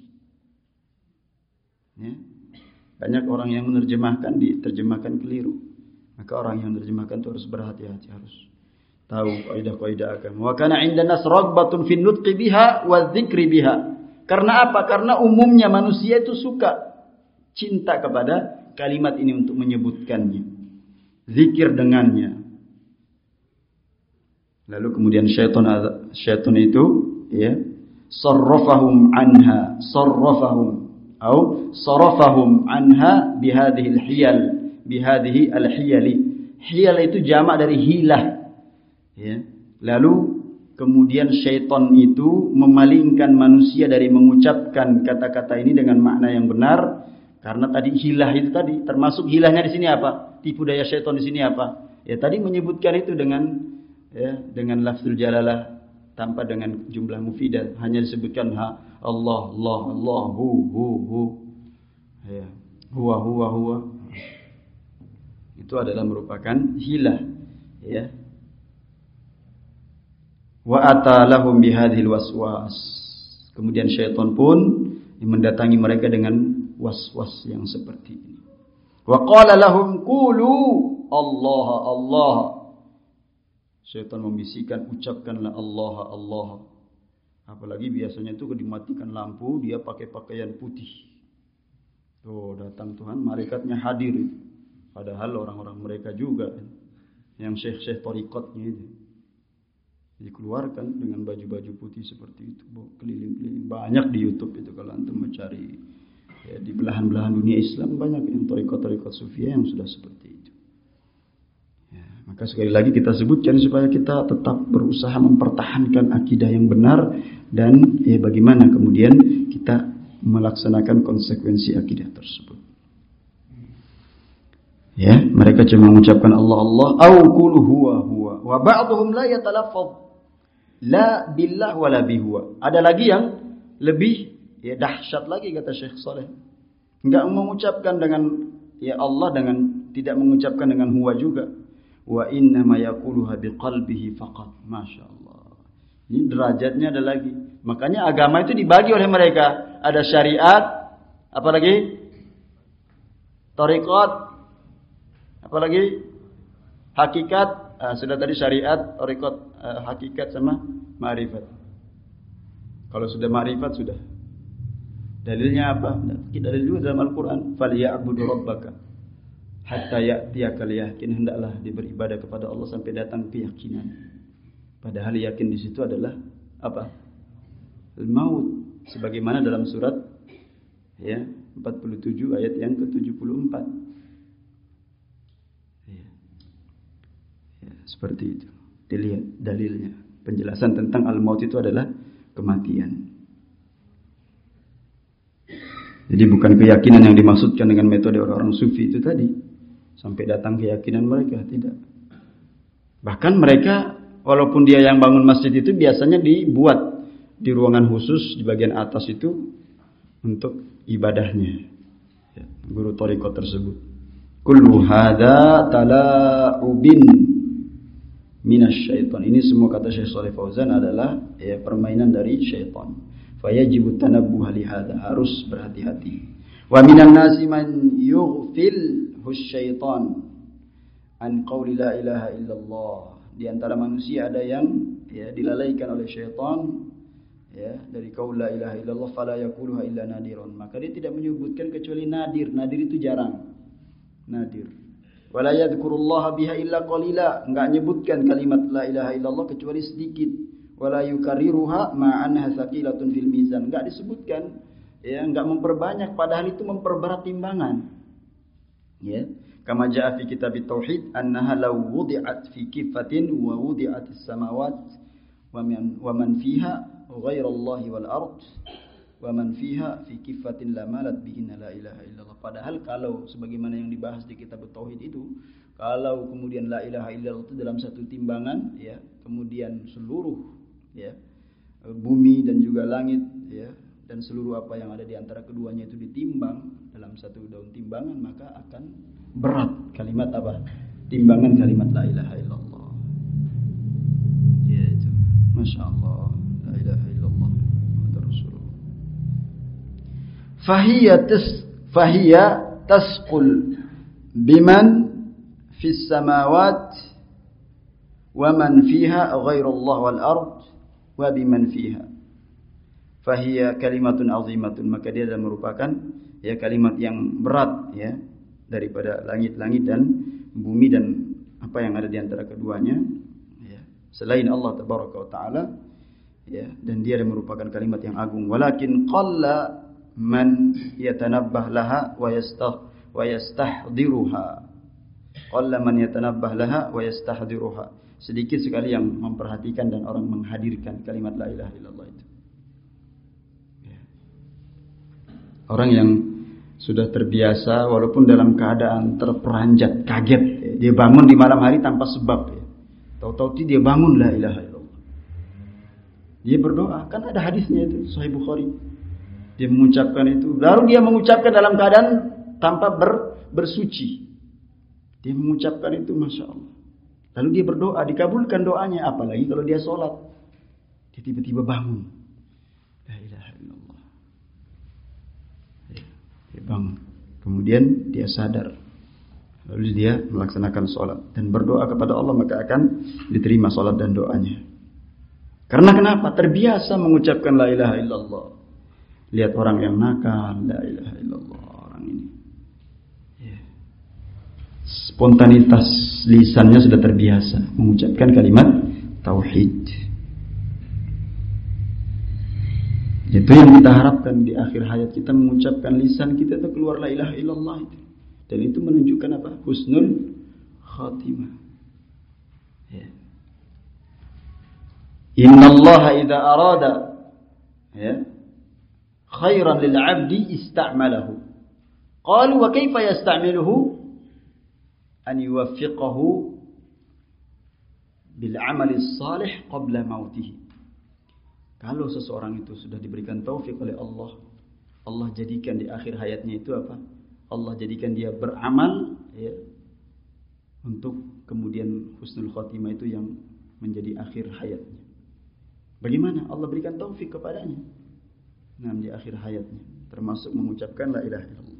Speaker 1: Ya. Banyak orang yang menerjemahkan diterjemahkan keliru. Maka orang yang menerjemahkan itu harus berhati-hati harus tahu kaidah-kaidah agama. Wa kana 'inda nas ragbatun fi nutqi biha wa dzikri biha. Karena apa? Karena umumnya manusia itu suka cinta kepada kalimat ini untuk menyebutkannya zikir dengannya. Lalu kemudian syaitan syaitan itu ya sarrafahum anha sarrafahum atau sarrafahum anha bihadhihi hiyal bihadhihi al-hiyali. Hiyal itu jamak dari hilah. Ya. Lalu kemudian syaitan itu memalingkan manusia dari mengucapkan kata-kata ini dengan makna yang benar karena tadi hilah itu tadi termasuk hilahnya di sini apa? Tipu daya syaitan di sini apa? Ya tadi menyebutkan itu dengan ya dengan lafzul jalalah tanpa dengan jumlah mufidah hanya disebutkan ha Allah Allah Allah hu hu hu. Ya huwa huwa huwa. Itu adalah merupakan hilah ya. Wa atalahum bihadhil waswas. Kemudian syaitan pun mendatangi mereka dengan was-was yang seperti ini wa qala lahum qulu Allah Allah Syaitan membisikkan, ucapkanlah Allah, Allah. Apalagi biasanya itu dimatikan lampu, dia pakai pakaian putih. Oh, datang Tuhan, malaikatnya hadir. Padahal orang-orang mereka juga yang syekh-syekh torikotnya itu. Dikeluarkan dengan baju-baju putih seperti itu. Keliling-keliling. Banyak di Youtube itu kalau antum mencari. Ya, di belahan-belahan dunia Islam banyak yang torikot-torikot sufia yang sudah seperti itu. Maka sekali lagi kita sebutkan supaya kita tetap berusaha mempertahankan akidah yang benar dan ya bagaimana kemudian kita melaksanakan konsekuensi akidah tersebut. Ya, mereka cuma mengucapkan Allah Allah au qulu huwa huwa wa ba'dhum la yatalaffaz la billah wala bihuwa. Ada lagi yang lebih ya dahsyat lagi kata Syekh Saleh. Enggak mengucapkan dengan ya Allah dengan tidak mengucapkan dengan huwa juga. Wa inna ma yaquluha biqalbihi faqat. Masyaallah ini derajatnya ada lagi. Makanya agama itu dibagi oleh mereka. Ada syariat apalagi? Tariqat apalagi? Hakikat ah, sudah tadi syariat tariqat ah, hakikat sama ma'rifat kalau sudah ma'rifat sudah dalilnya apa dalil juga dalam Al-Qur'an falyabudu rabbaka hatta ya'tiyakal yakin hendaklah beribadah kepada Allah sampai datang keyakinan. Padahal yakin di situ adalah apa? Al-maut sebagaimana dalam surat ya 47 ayat yang ke-74. Ya. ya, seperti itu. Dilihat dalilnya. Penjelasan tentang al-maut itu adalah kematian. Jadi bukan keyakinan yang dimaksudkan dengan metode orang-orang sufi itu tadi sampai datang keyakinan mereka tidak. Bahkan mereka walaupun dia yang bangun masjid itu biasanya dibuat di ruangan khusus di bagian atas itu untuk ibadahnya. Ya, guru toriko tersebut. Kullu hada tala'ubin minasyaiton. Ini semua kata Syekh Saleh Fauzan adalah ya, permainan dari syaitan. Fayajibu tanabbuh li harus berhati-hati. Wa minan nasi man yughfil husyaitan an qawli la ilaha illallah. Di antara manusia ada yang ya dilalaikan oleh syaitan ya dari qaul la ilaha illallah fala yaquluha illa nadirun. Maka dia tidak menyebutkan kecuali nadir. Nadir itu jarang. Nadir. Wala yadhkurullaha biha illa qalila. Enggak nyebutkan kalimat la ilaha illallah kecuali sedikit. Wala yukarriruha ma'anha thaqilatun fil mizan. Enggak disebutkan ya enggak memperbanyak padahal itu memperberat timbangan. Ya. Kama jaa fi kitab tauhid annaha law wudi'at fi kifatin wa wudi'at as-samawat wa man wa man fiha ghairu Allah wal ard wa man fiha fi kifatin la malat bihinna la ilaha illallah. Padahal kalau sebagaimana yang dibahas di kitab tauhid itu kalau kemudian la ilaha illallah itu dalam satu timbangan ya kemudian seluruh ya bumi dan juga langit ya dan seluruh apa yang ada di antara keduanya itu ditimbang dalam satu daun timbangan maka akan berat kalimat apa? Timbangan kalimat la ilaha illallah. Ya itu. Masya Allah. La ilaha illallah. Rasulullah. Fahiyya tas fahiyya tasqul biman fis samawat wa man fiha ghairullah wal ard wa biman fiha. Fahiya kalimatun azimatun. Maka dia adalah merupakan ya kalimat yang berat ya daripada langit-langit dan bumi dan apa yang ada di antara keduanya ya. Selain Allah tabaraka taala ya dan dia adalah merupakan kalimat yang agung. Walakin qalla man yatanabbah laha wa yastah wa yastahdiruha Qalla man yatanabbah laha wa yastahdiruha. Sedikit sekali yang memperhatikan dan orang menghadirkan kalimat la ilaha illallah itu. Ya. Orang yang sudah terbiasa walaupun dalam keadaan terperanjat, kaget, ya. dia bangun di malam hari tanpa sebab ya. Tahu-tahu dia bangun la ilaha illallah. Dia berdoa, kan ada hadisnya itu Sahih Bukhari. Dia mengucapkan itu, baru dia mengucapkan dalam keadaan tanpa ber, bersuci. Dia mengucapkan itu Masya Allah. Lalu dia berdoa, dikabulkan doanya. Apalagi kalau dia sholat. Dia tiba-tiba bangun. La ilaha illallah. Dia bangun. Kemudian dia sadar. Lalu dia melaksanakan sholat. Dan berdoa kepada Allah maka akan diterima sholat dan doanya. Karena kenapa? Terbiasa mengucapkan la ilaha illallah. Lihat orang yang nakal, la ilaha illallah orang ini. Ya. Spontanitas lisannya sudah terbiasa mengucapkan kalimat tauhid. Itu yang kita harapkan di akhir hayat kita mengucapkan lisan kita itu keluar la ilaha illallah itu. Dan itu menunjukkan apa? Husnul khatimah. Ya. Inna Allah idha arada ya, khairan lil abdi ista'malahu. Qalu wa kaifa yasta'miluhu? An yuwaffiqahu bil amali salih qabla mautihi. Kalau seseorang itu sudah diberikan taufik oleh Allah, Allah jadikan di akhir hayatnya itu apa? Allah jadikan dia beramal ya, untuk kemudian husnul khotimah itu yang menjadi akhir hayatnya. Bagaimana Allah berikan taufik kepadanya? nah, di akhir hayatnya termasuk mengucapkan la ilaha illallah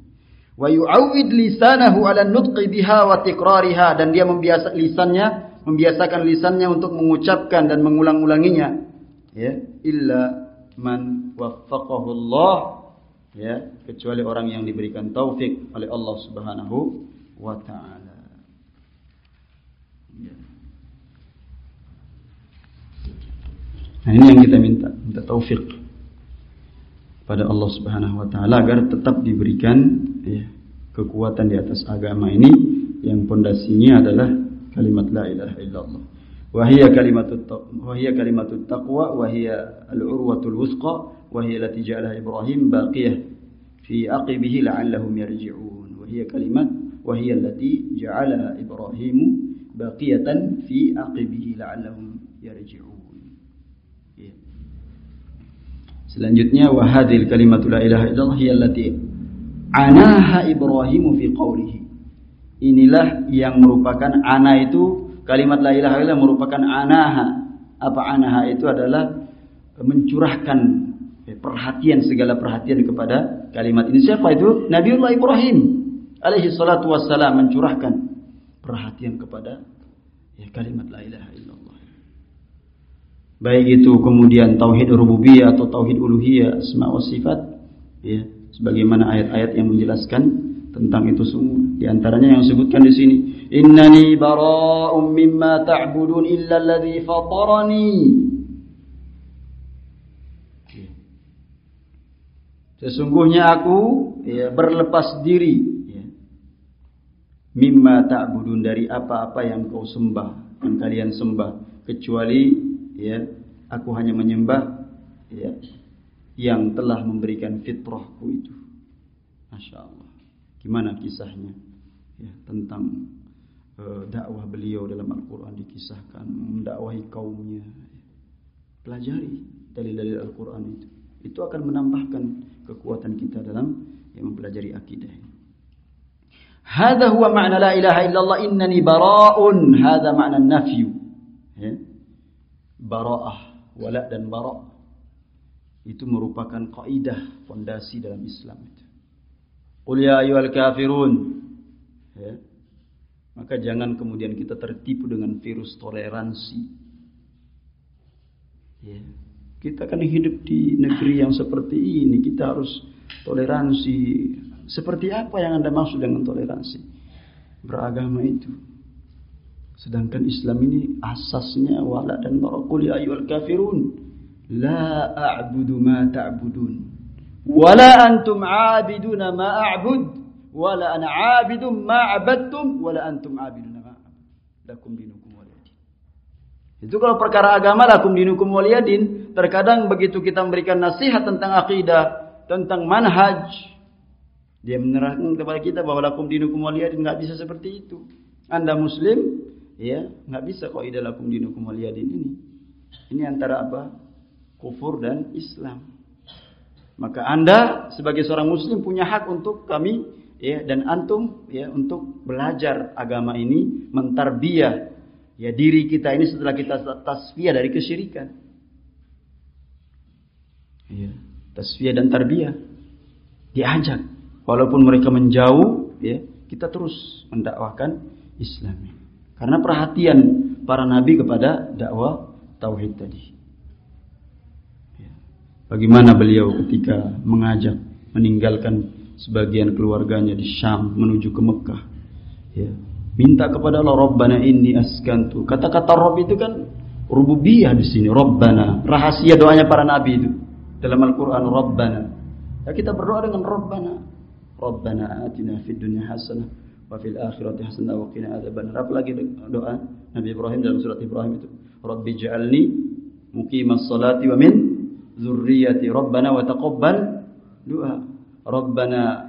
Speaker 1: wa yu'awwid lisanahu 'ala nutqi biha wa tikrariha dan dia membiasa lisannya membiasakan lisannya untuk mengucapkan dan mengulang-ulanginya. Ya illa man waffaqahu Allah. Ya kecuali orang yang diberikan taufik oleh Allah Subhanahu wa taala. Ya. Nah ini yang kita minta, minta taufik pada Allah Subhanahu wa taala agar tetap diberikan ya, kekuatan di atas agama ini yang pondasinya adalah kalimat la ilaha illallah. Wa hiya kalimatut wa hiya kalimatut taqwa wa hiya al-urwatul wusqa wa hiya allati ja'alaha Ibrahim baqiyah fi aqibihi la'allahum yarji'un. Wa hiya kalimat wa hiya allati ja'alaha Ibrahim baqiyatan fi aqibihi la'allahum yarji'un. Selanjutnya wahadil kalimatul la ilaha illallah allati anaha Ibrahim fi qawlihi. Inilah yang merupakan ana itu kalimat la ilaha illallah merupakan anaha. Apa anaha itu adalah mencurahkan perhatian segala perhatian kepada kalimat ini. Siapa itu? Nabiullah Ibrahim alaihi salatu wassalam mencurahkan perhatian kepada ya, kalimat la ilaha illallah baik itu kemudian tauhid rububiyah atau tauhid uluhiyah asma wa sifat ya sebagaimana ayat-ayat yang menjelaskan tentang itu semua. Di antaranya yang disebutkan di sini innani bara'um mimma ta'budun illa alladhi fatarani. Sesungguhnya aku ya, berlepas diri ya, mimma ta'budun dari apa-apa yang kau sembah, yang kalian sembah, kecuali ya aku hanya menyembah ya yang telah memberikan fitrahku itu. Masya Allah gimana kisahnya? Ya tentang uh, dakwah beliau dalam Al-Quran dikisahkan mendakwahi kaumnya. Pelajari dalil-dalil Al-Quran itu. Itu akan menambahkan kekuatan kita dalam yang mempelajari akidah Hada huwa ma'na la ilaha illallah innani bara'un. Hada ma'na nafyu. Ya. bara'ah, wala dan bara' itu merupakan kaidah fondasi dalam Islam itu. Qul ya ayyuhal kafirun. Ya. Maka jangan kemudian kita tertipu dengan virus toleransi. Ya. Kita kan hidup di negeri yang seperti ini, kita harus toleransi. Seperti apa yang Anda maksud dengan toleransi? Beragama itu. Sedangkan Islam ini asasnya wala dan barakul ya ayyuhal kafirun la a'budu ma ta'budun wala antum 'abiduna ma a'bud wala ana 'abidum ma 'abadtum wala antum 'abiduna ma lakum dinukum waliyadin. Itu kalau perkara agama lakum dinukum waliyadin, terkadang begitu kita memberikan nasihat tentang akidah, tentang manhaj, dia menerangkan kepada kita bahwa lakum dinukum waliyadin nggak bisa seperti itu. Anda muslim, ya, nggak bisa kok ida lakum dinukum waliyadin ini. Ini antara apa? Kufur dan Islam. Maka Anda sebagai seorang muslim punya hak untuk kami ya dan antum ya untuk belajar agama ini, mentarbiyah ya diri kita ini setelah kita tasfiyah dari kesyirikan. Ya, tasfiyah dan tarbiyah diajak walaupun mereka menjauh ya kita terus mendakwahkan Islam. Karena perhatian para nabi kepada dakwah tauhid tadi. Bagaimana beliau ketika mengajak meninggalkan sebagian keluarganya di Syam menuju ke Mekah. Ya. Minta kepada Allah Rabbana inni askantu. Kata-kata Rabb itu kan rububiyah di sini, Rabbana. Rahasia doanya para nabi itu dalam Al-Qur'an Rabbana. Ya, kita berdoa dengan Rabbana. Rabbana atina fid dunya hasanah wa fil akhirati hasanah wa qina adzabannar. Apa lagi doa Nabi Ibrahim dalam surat Ibrahim itu? Rabbi ja'alni muqimas salati wa min zurriyati rabbana wa taqabbal doa rabbana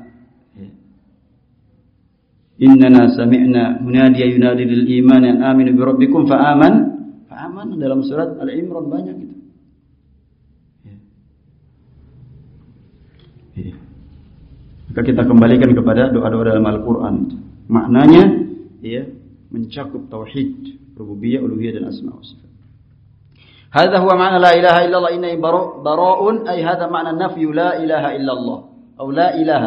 Speaker 1: innana sami'na munadiya yunadi lil iman an aminu bi rabbikum fa aman. Fa aman dalam surat al-imran banyak itu. Ya. Ya. maka kita kembalikan kepada doa-doa dalam Al-Qur'an. Maknanya ya mencakup tauhid rububiyah uluhiyah dan asma wa sifat هذا هو معنى لا إله إلا الله. إنني براء أي هذا معنى النفي لا إله إلا الله أو لا إله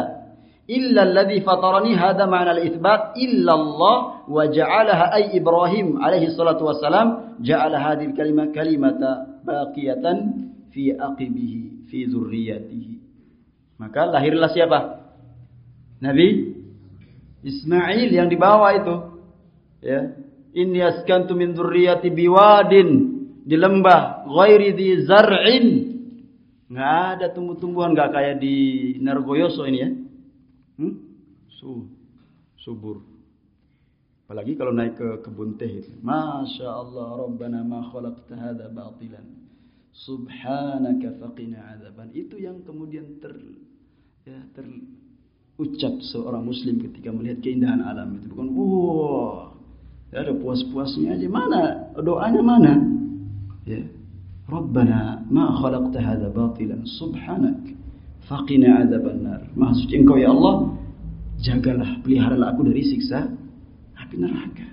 Speaker 1: إلا الذي فطرني. هذا معنى الإثبات إلا الله وجعلها أي إبراهيم عليه الصلاة والسلام جعل هذه الكلمة كلمة باقية في أقبه في ذريته. Maka lahirlah siapa? Nabi Ismail yang dibawa itu. Ya. Inni askantu min dzurriyyati biwadin. Di lembah ghairi di zar'in. Nggak ada tumbuh-tumbuhan nggak kayak di Nargoyoso ini ya. Hmm? Su, subur. Apalagi kalau naik ke kebun teh itu. Masya Allah Rabbana ma khalaqta hadza batilan. Subhanaka faqina adzaban. Itu yang kemudian ter ya terucap seorang muslim ketika melihat keindahan alam itu. Bukan wah ya ada puas-puasnya aja. Mana? Doanya mana ya. Rabbana ma khalaqta hadza batilan subhanak faqina adzaban nar Maha suci engkau ya Allah jagalah peliharalah aku dari siksa api neraka.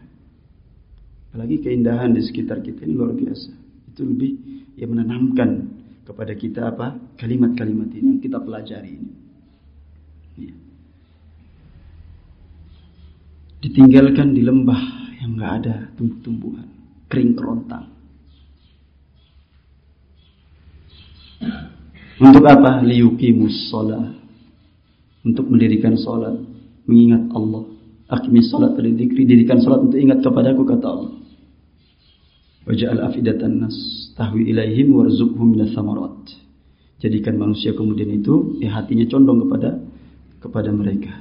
Speaker 1: Apalagi keindahan di sekitar kita ini luar biasa. Itu lebih ya menanamkan kepada kita apa? Kalimat-kalimat ini yang kita pelajari ini. Ya. ditinggalkan di lembah yang enggak ada tumbuh-tumbuhan kering kerontang Untuk apa? Liyuqimus sholat. Untuk mendirikan sholat. Mengingat Allah. Akimis sholat berdikri. Dirikan sholat untuk ingat kepadaku kata Allah. Waja'al afidatan nas. Tahwi ilaihim warzuqhum minas samarat. Jadikan manusia kemudian itu ya hatinya condong kepada kepada mereka.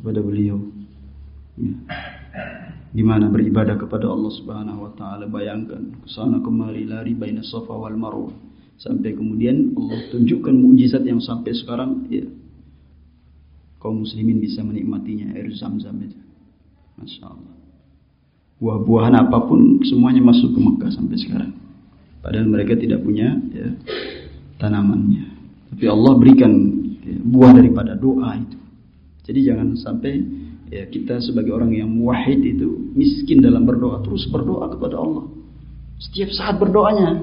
Speaker 1: Kepada beliau. Ya. Gimana beribadah kepada Allah Subhanahu wa taala bayangkan ke sana kemari lari baina Safa wal Marwah sampai kemudian Allah tunjukkan mukjizat yang sampai sekarang ya kaum muslimin bisa menikmatinya air zam-zam itu. Masya Allah buah-buahan apa pun semuanya masuk ke Mekah sampai sekarang. Padahal mereka tidak punya ya, tanamannya. Tapi Allah berikan ya, buah daripada doa itu. Jadi jangan sampai ya kita sebagai orang yang muwahhid itu miskin dalam berdoa terus berdoa kepada Allah. Setiap saat berdoanya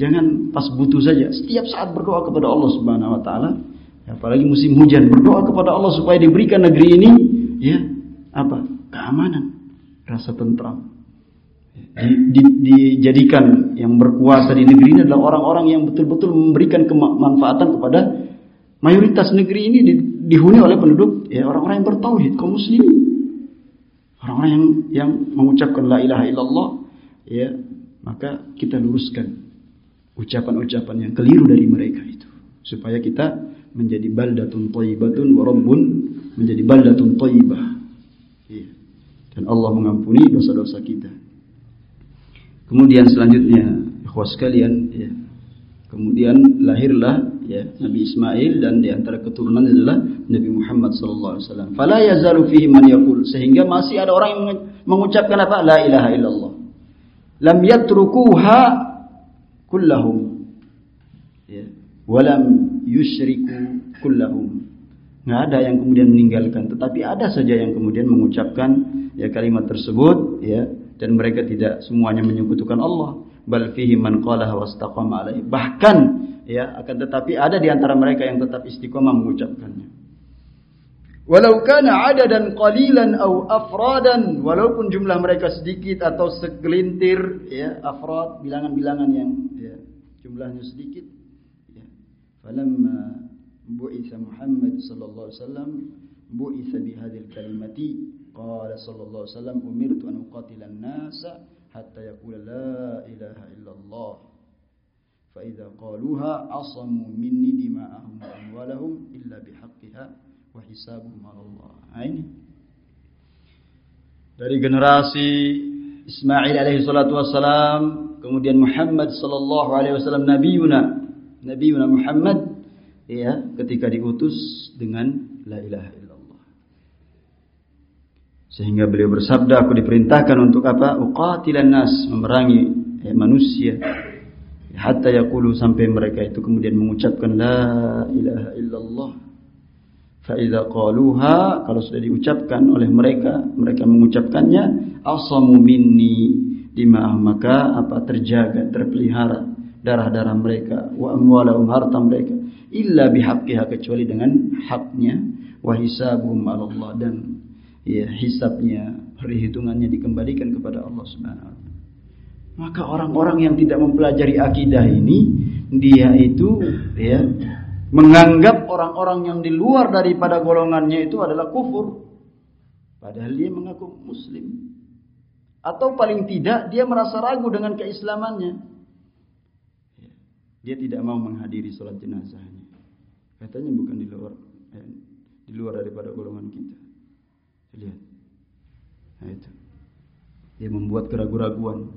Speaker 1: Jangan pas butuh saja. Setiap saat berdoa kepada Allah Subhanahu wa taala. Apalagi musim hujan, berdoa kepada Allah supaya diberikan negeri ini ya apa? keamanan, rasa tentram. Di, di, dijadikan yang berkuasa di negeri ini adalah orang-orang yang betul-betul memberikan kemanfaatan kepada mayoritas negeri ini di, dihuni oleh penduduk ya orang-orang yang bertauhid kaum muslimin. Orang-orang yang yang mengucapkan la ilaha illallah ya maka kita luruskan ucapan-ucapan yang keliru dari mereka itu supaya kita menjadi baldatun thayyibatun wa rabbun menjadi baldatun thayyibah. Iya. Dan Allah mengampuni dosa-dosa kita. Kemudian selanjutnya, ikhwas sekalian, ya. Kemudian lahirlah ya Nabi Ismail dan di antara keturunan adalah Nabi Muhammad sallallahu alaihi wasallam. Fala yazalu fihi man yaqul sehingga masih ada orang yang mengucapkan apa? La ilaha illallah. Lam yatrukuha kullahum. Ya. Walam yusyriku kullahum. Nggak ada yang kemudian meninggalkan, tetapi ada saja yang kemudian mengucapkan ya kalimat tersebut ya dan mereka tidak semuanya menyekutukan Allah bal fihi man qalaha wastaqama alaihi. Bahkan ya akan tetapi ada di antara mereka yang tetap istiqomah mengucapkannya. Walau kana adadan qalilan au afradan, walaupun jumlah mereka sedikit atau segelintir ya afrad bilangan-bilangan yang ya, jumlahnya sedikit ya. Falamma bu'itsa Muhammad sallallahu alaihi wasallam bu'itsa bihadhil kalimati qala sallallahu alaihi wasallam umirtu an uqatila an-nasa hatta yaqula la ilaha illallah fa idza qaluha asamu minni dima'ahum wa amwalahum illa bihaqqiha wa hisabuhum 'ala Allah. Nah, ini dari generasi Ismail alaihi salatu wassalam, kemudian Muhammad sallallahu alaihi wasallam nabiuna, nabiuna Muhammad ya ketika diutus dengan la ilaha sehingga beliau bersabda, aku diperintahkan untuk apa? Uqatilan nas, memerangi eh, manusia. Hatta yaqulu sampai mereka itu kemudian mengucapkan la ilaha illallah. Fa idza qaluha, kalau sudah diucapkan oleh mereka, mereka mengucapkannya, asamu minni dima'ah maka apa terjaga, terpelihara darah-darah mereka wa amwalahum harta mereka illa bihaqqiha kecuali dengan haknya wa hisabuhum Allah dan ya hisapnya, perhitungannya dikembalikan kepada Allah Subhanahu wa taala. Maka orang-orang yang tidak mempelajari akidah ini dia itu ya menganggap orang-orang yang di luar daripada golongannya itu adalah kufur. Padahal dia mengaku muslim. Atau paling tidak dia merasa ragu dengan keislamannya. Ya, dia tidak mau menghadiri sholat jenazahnya. Katanya bukan di luar eh, di luar daripada golongan kita. Lihat. Nah itu. Dia membuat keraguan-raguan.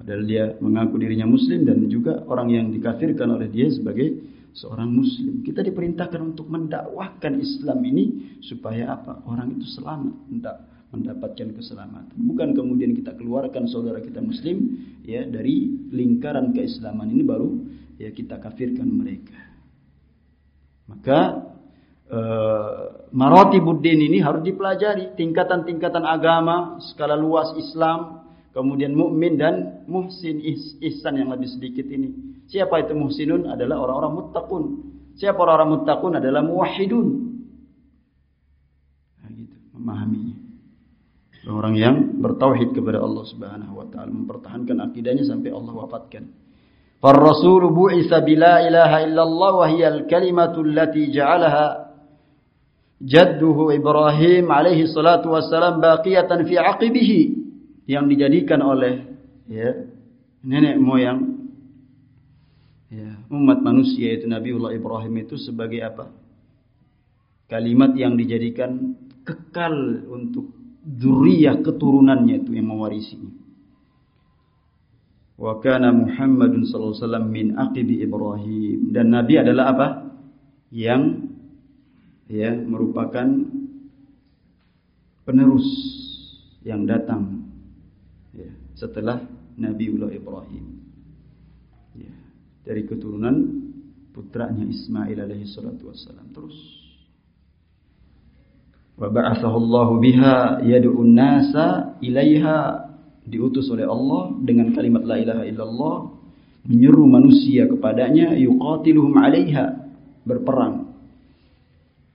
Speaker 1: Padahal dia mengaku dirinya muslim dan juga orang yang dikafirkan oleh dia sebagai seorang muslim. Kita diperintahkan untuk mendakwahkan Islam ini supaya apa? Orang itu selamat, mendapatkan keselamatan. Bukan kemudian kita keluarkan saudara kita muslim ya dari lingkaran keislaman ini baru ya kita kafirkan mereka. Maka uh, maratibuddin ini harus dipelajari tingkatan-tingkatan agama skala luas Islam kemudian mukmin dan muhsin is, ihsan yang lebih sedikit ini siapa itu muhsinun adalah orang-orang muttaqun siapa orang-orang muttaqun adalah muwahhidun nah, gitu memahaminya orang yang bertauhid kepada Allah Subhanahu wa taala mempertahankan akidahnya sampai Allah wafatkan فالرسول بعث بلا إله إلا الله وهي الكلمة التي جعلها jadduhu Ibrahim alaihi salatu wassalam baqiyatan fi aqibihi Yang dijadikan oleh ya nenek moyang ya umat manusia itu Nabiullah Ibrahim itu sebagai apa? Kalimat yang dijadikan kekal untuk zuriyah keturunannya itu yang mewarisinya. Wa kana Muhammadun sallallahu alaihi wasallam min aqibi Ibrahim dan Nabi adalah apa? Yang ya merupakan penerus yang datang setelah Nabiullah Ibrahim. Ya, dari keturunan putranya Ismail alaihi salatu wassalam. Terus. Wa ba'athahu biha yad'u nasa ilaiha. Diutus oleh Allah dengan kalimat la ilaha illallah. Menyeru manusia kepadanya yuqatiluhum 'alaiha. Berperang.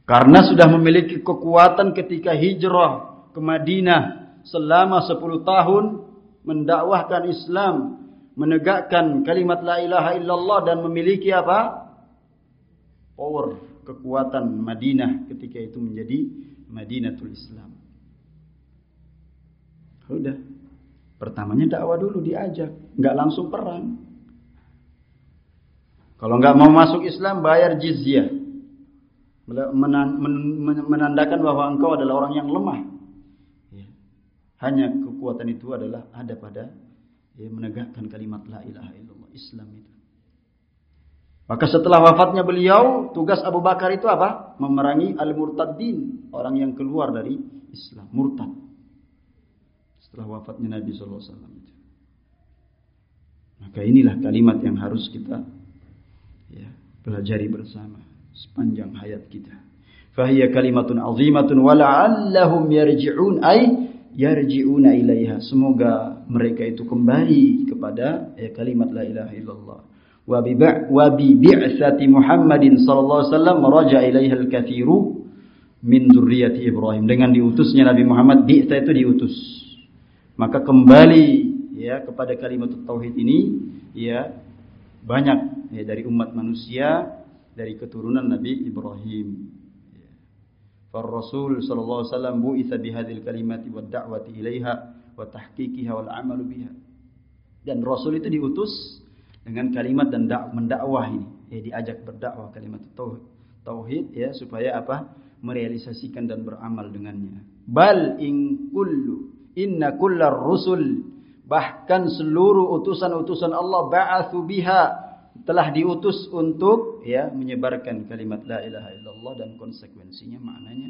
Speaker 1: Karena sudah memiliki kekuatan ketika hijrah ke Madinah selama 10 tahun mendakwahkan Islam, menegakkan kalimat la ilaha illallah dan memiliki apa? Power, kekuatan Madinah ketika itu menjadi Madinatul Islam. Sudah. Pertamanya dakwah dulu diajak, nggak langsung perang. Kalau nggak mau masuk Islam bayar jizyah menandakan bahwa engkau adalah orang yang lemah. Ya. Hanya kekuatan itu adalah ada pada ya, menegakkan kalimat la ilaha illallah Islam itu. Maka setelah wafatnya beliau, tugas Abu Bakar itu apa? Memerangi al-murtaddin, orang yang keluar dari Islam, murtad. Setelah wafatnya Nabi sallallahu alaihi wasallam itu. Maka inilah kalimat yang harus kita ya, pelajari bersama sepanjang hayat kita. Fahiya kalimatun azimatun wa la'allahum yarji'un ay yarji'una ilaiha. Semoga mereka itu kembali kepada ya, kalimat la ilaha illallah. Wa bi bi'sati Muhammadin sallallahu alaihi wasallam raja ilaiha al-katsiru min dzurriyyati Ibrahim. Dengan diutusnya Nabi Muhammad, bi'sa itu diutus. Maka kembali ya kepada kalimat tauhid ini ya banyak ya, dari umat manusia dari keturunan Nabi Ibrahim. Alaihi wasallam bu'itsa bihadzal kalimati wad da'wati ilaiha wa tahqiqiha wal 'amalu biha. Dan Rasul itu diutus dengan kalimat dan mendakwah ini. Ya, diajak berdakwah kalimat tauhid, tauhid ya supaya apa? merealisasikan dan beramal dengannya. Bal in kullu inna kullar rusul bahkan seluruh utusan-utusan Allah ba'atsu biha telah diutus untuk ya menyebarkan kalimat la ilaha illallah dan konsekuensinya maknanya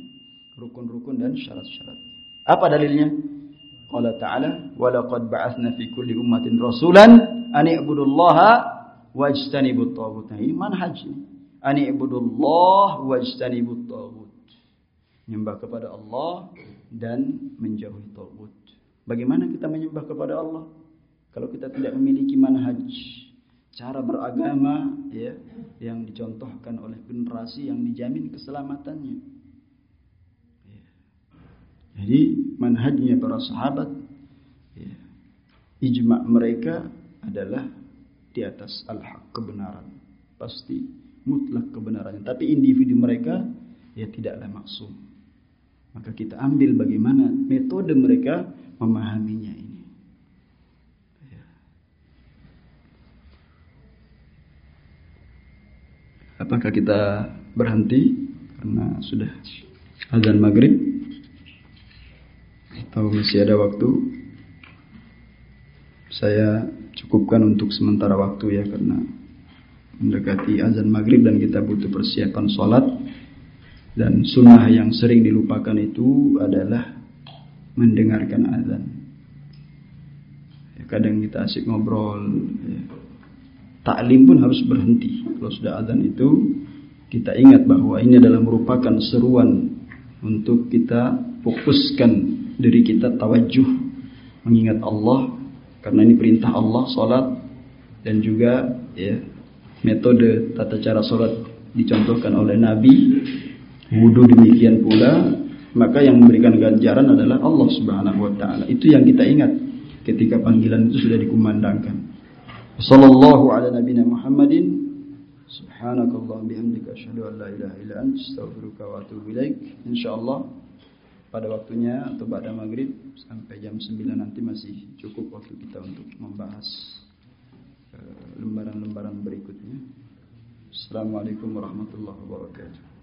Speaker 1: rukun-rukun dan syarat-syarat. Apa dalilnya? Qala ta'ala wa laqad ba'atsna fi kulli ummatin rasulan an i'budullaha wajtanibut taghut. Ini manhaj. An i'budullah wajtanibut taghut. Menyembah kepada Allah dan menjauhi taghut. Bagaimana kita menyembah kepada Allah kalau kita tidak memiliki manhaj cara beragama ya yang dicontohkan oleh generasi yang dijamin keselamatannya. Ya. Jadi manhajnya para sahabat ya, ijma mereka adalah di atas al-haq kebenaran. Pasti mutlak kebenarannya. Tapi individu mereka ya tidaklah maksum. Maka kita ambil bagaimana metode mereka memahaminya ini. Apakah kita berhenti karena sudah azan maghrib? Atau masih ada waktu? Saya cukupkan untuk sementara waktu ya karena mendekati azan maghrib dan kita butuh persiapan sholat dan sunnah yang sering dilupakan itu adalah mendengarkan azan. Ya, kadang kita asik ngobrol, ya, taklim pun harus berhenti. Kalau sudah azan itu kita ingat bahwa ini adalah merupakan seruan untuk kita fokuskan diri kita tawajuh mengingat Allah karena ini perintah Allah salat dan juga ya metode tata cara salat dicontohkan oleh Nabi. Wudhu demikian pula maka yang memberikan ganjaran adalah Allah Subhanahu wa taala. Itu yang kita ingat ketika panggilan itu sudah dikumandangkan Sallallahu ala nabina Muhammadin Subhanakallah bihamdika asyhadu an la ilaha illa anta astaghfiruka wa atubu ilaik. Insyaallah pada waktunya atau pada maghrib sampai jam 9 nanti masih cukup waktu kita untuk membahas eh, lembaran-lembaran berikutnya. Assalamualaikum warahmatullahi wabarakatuh.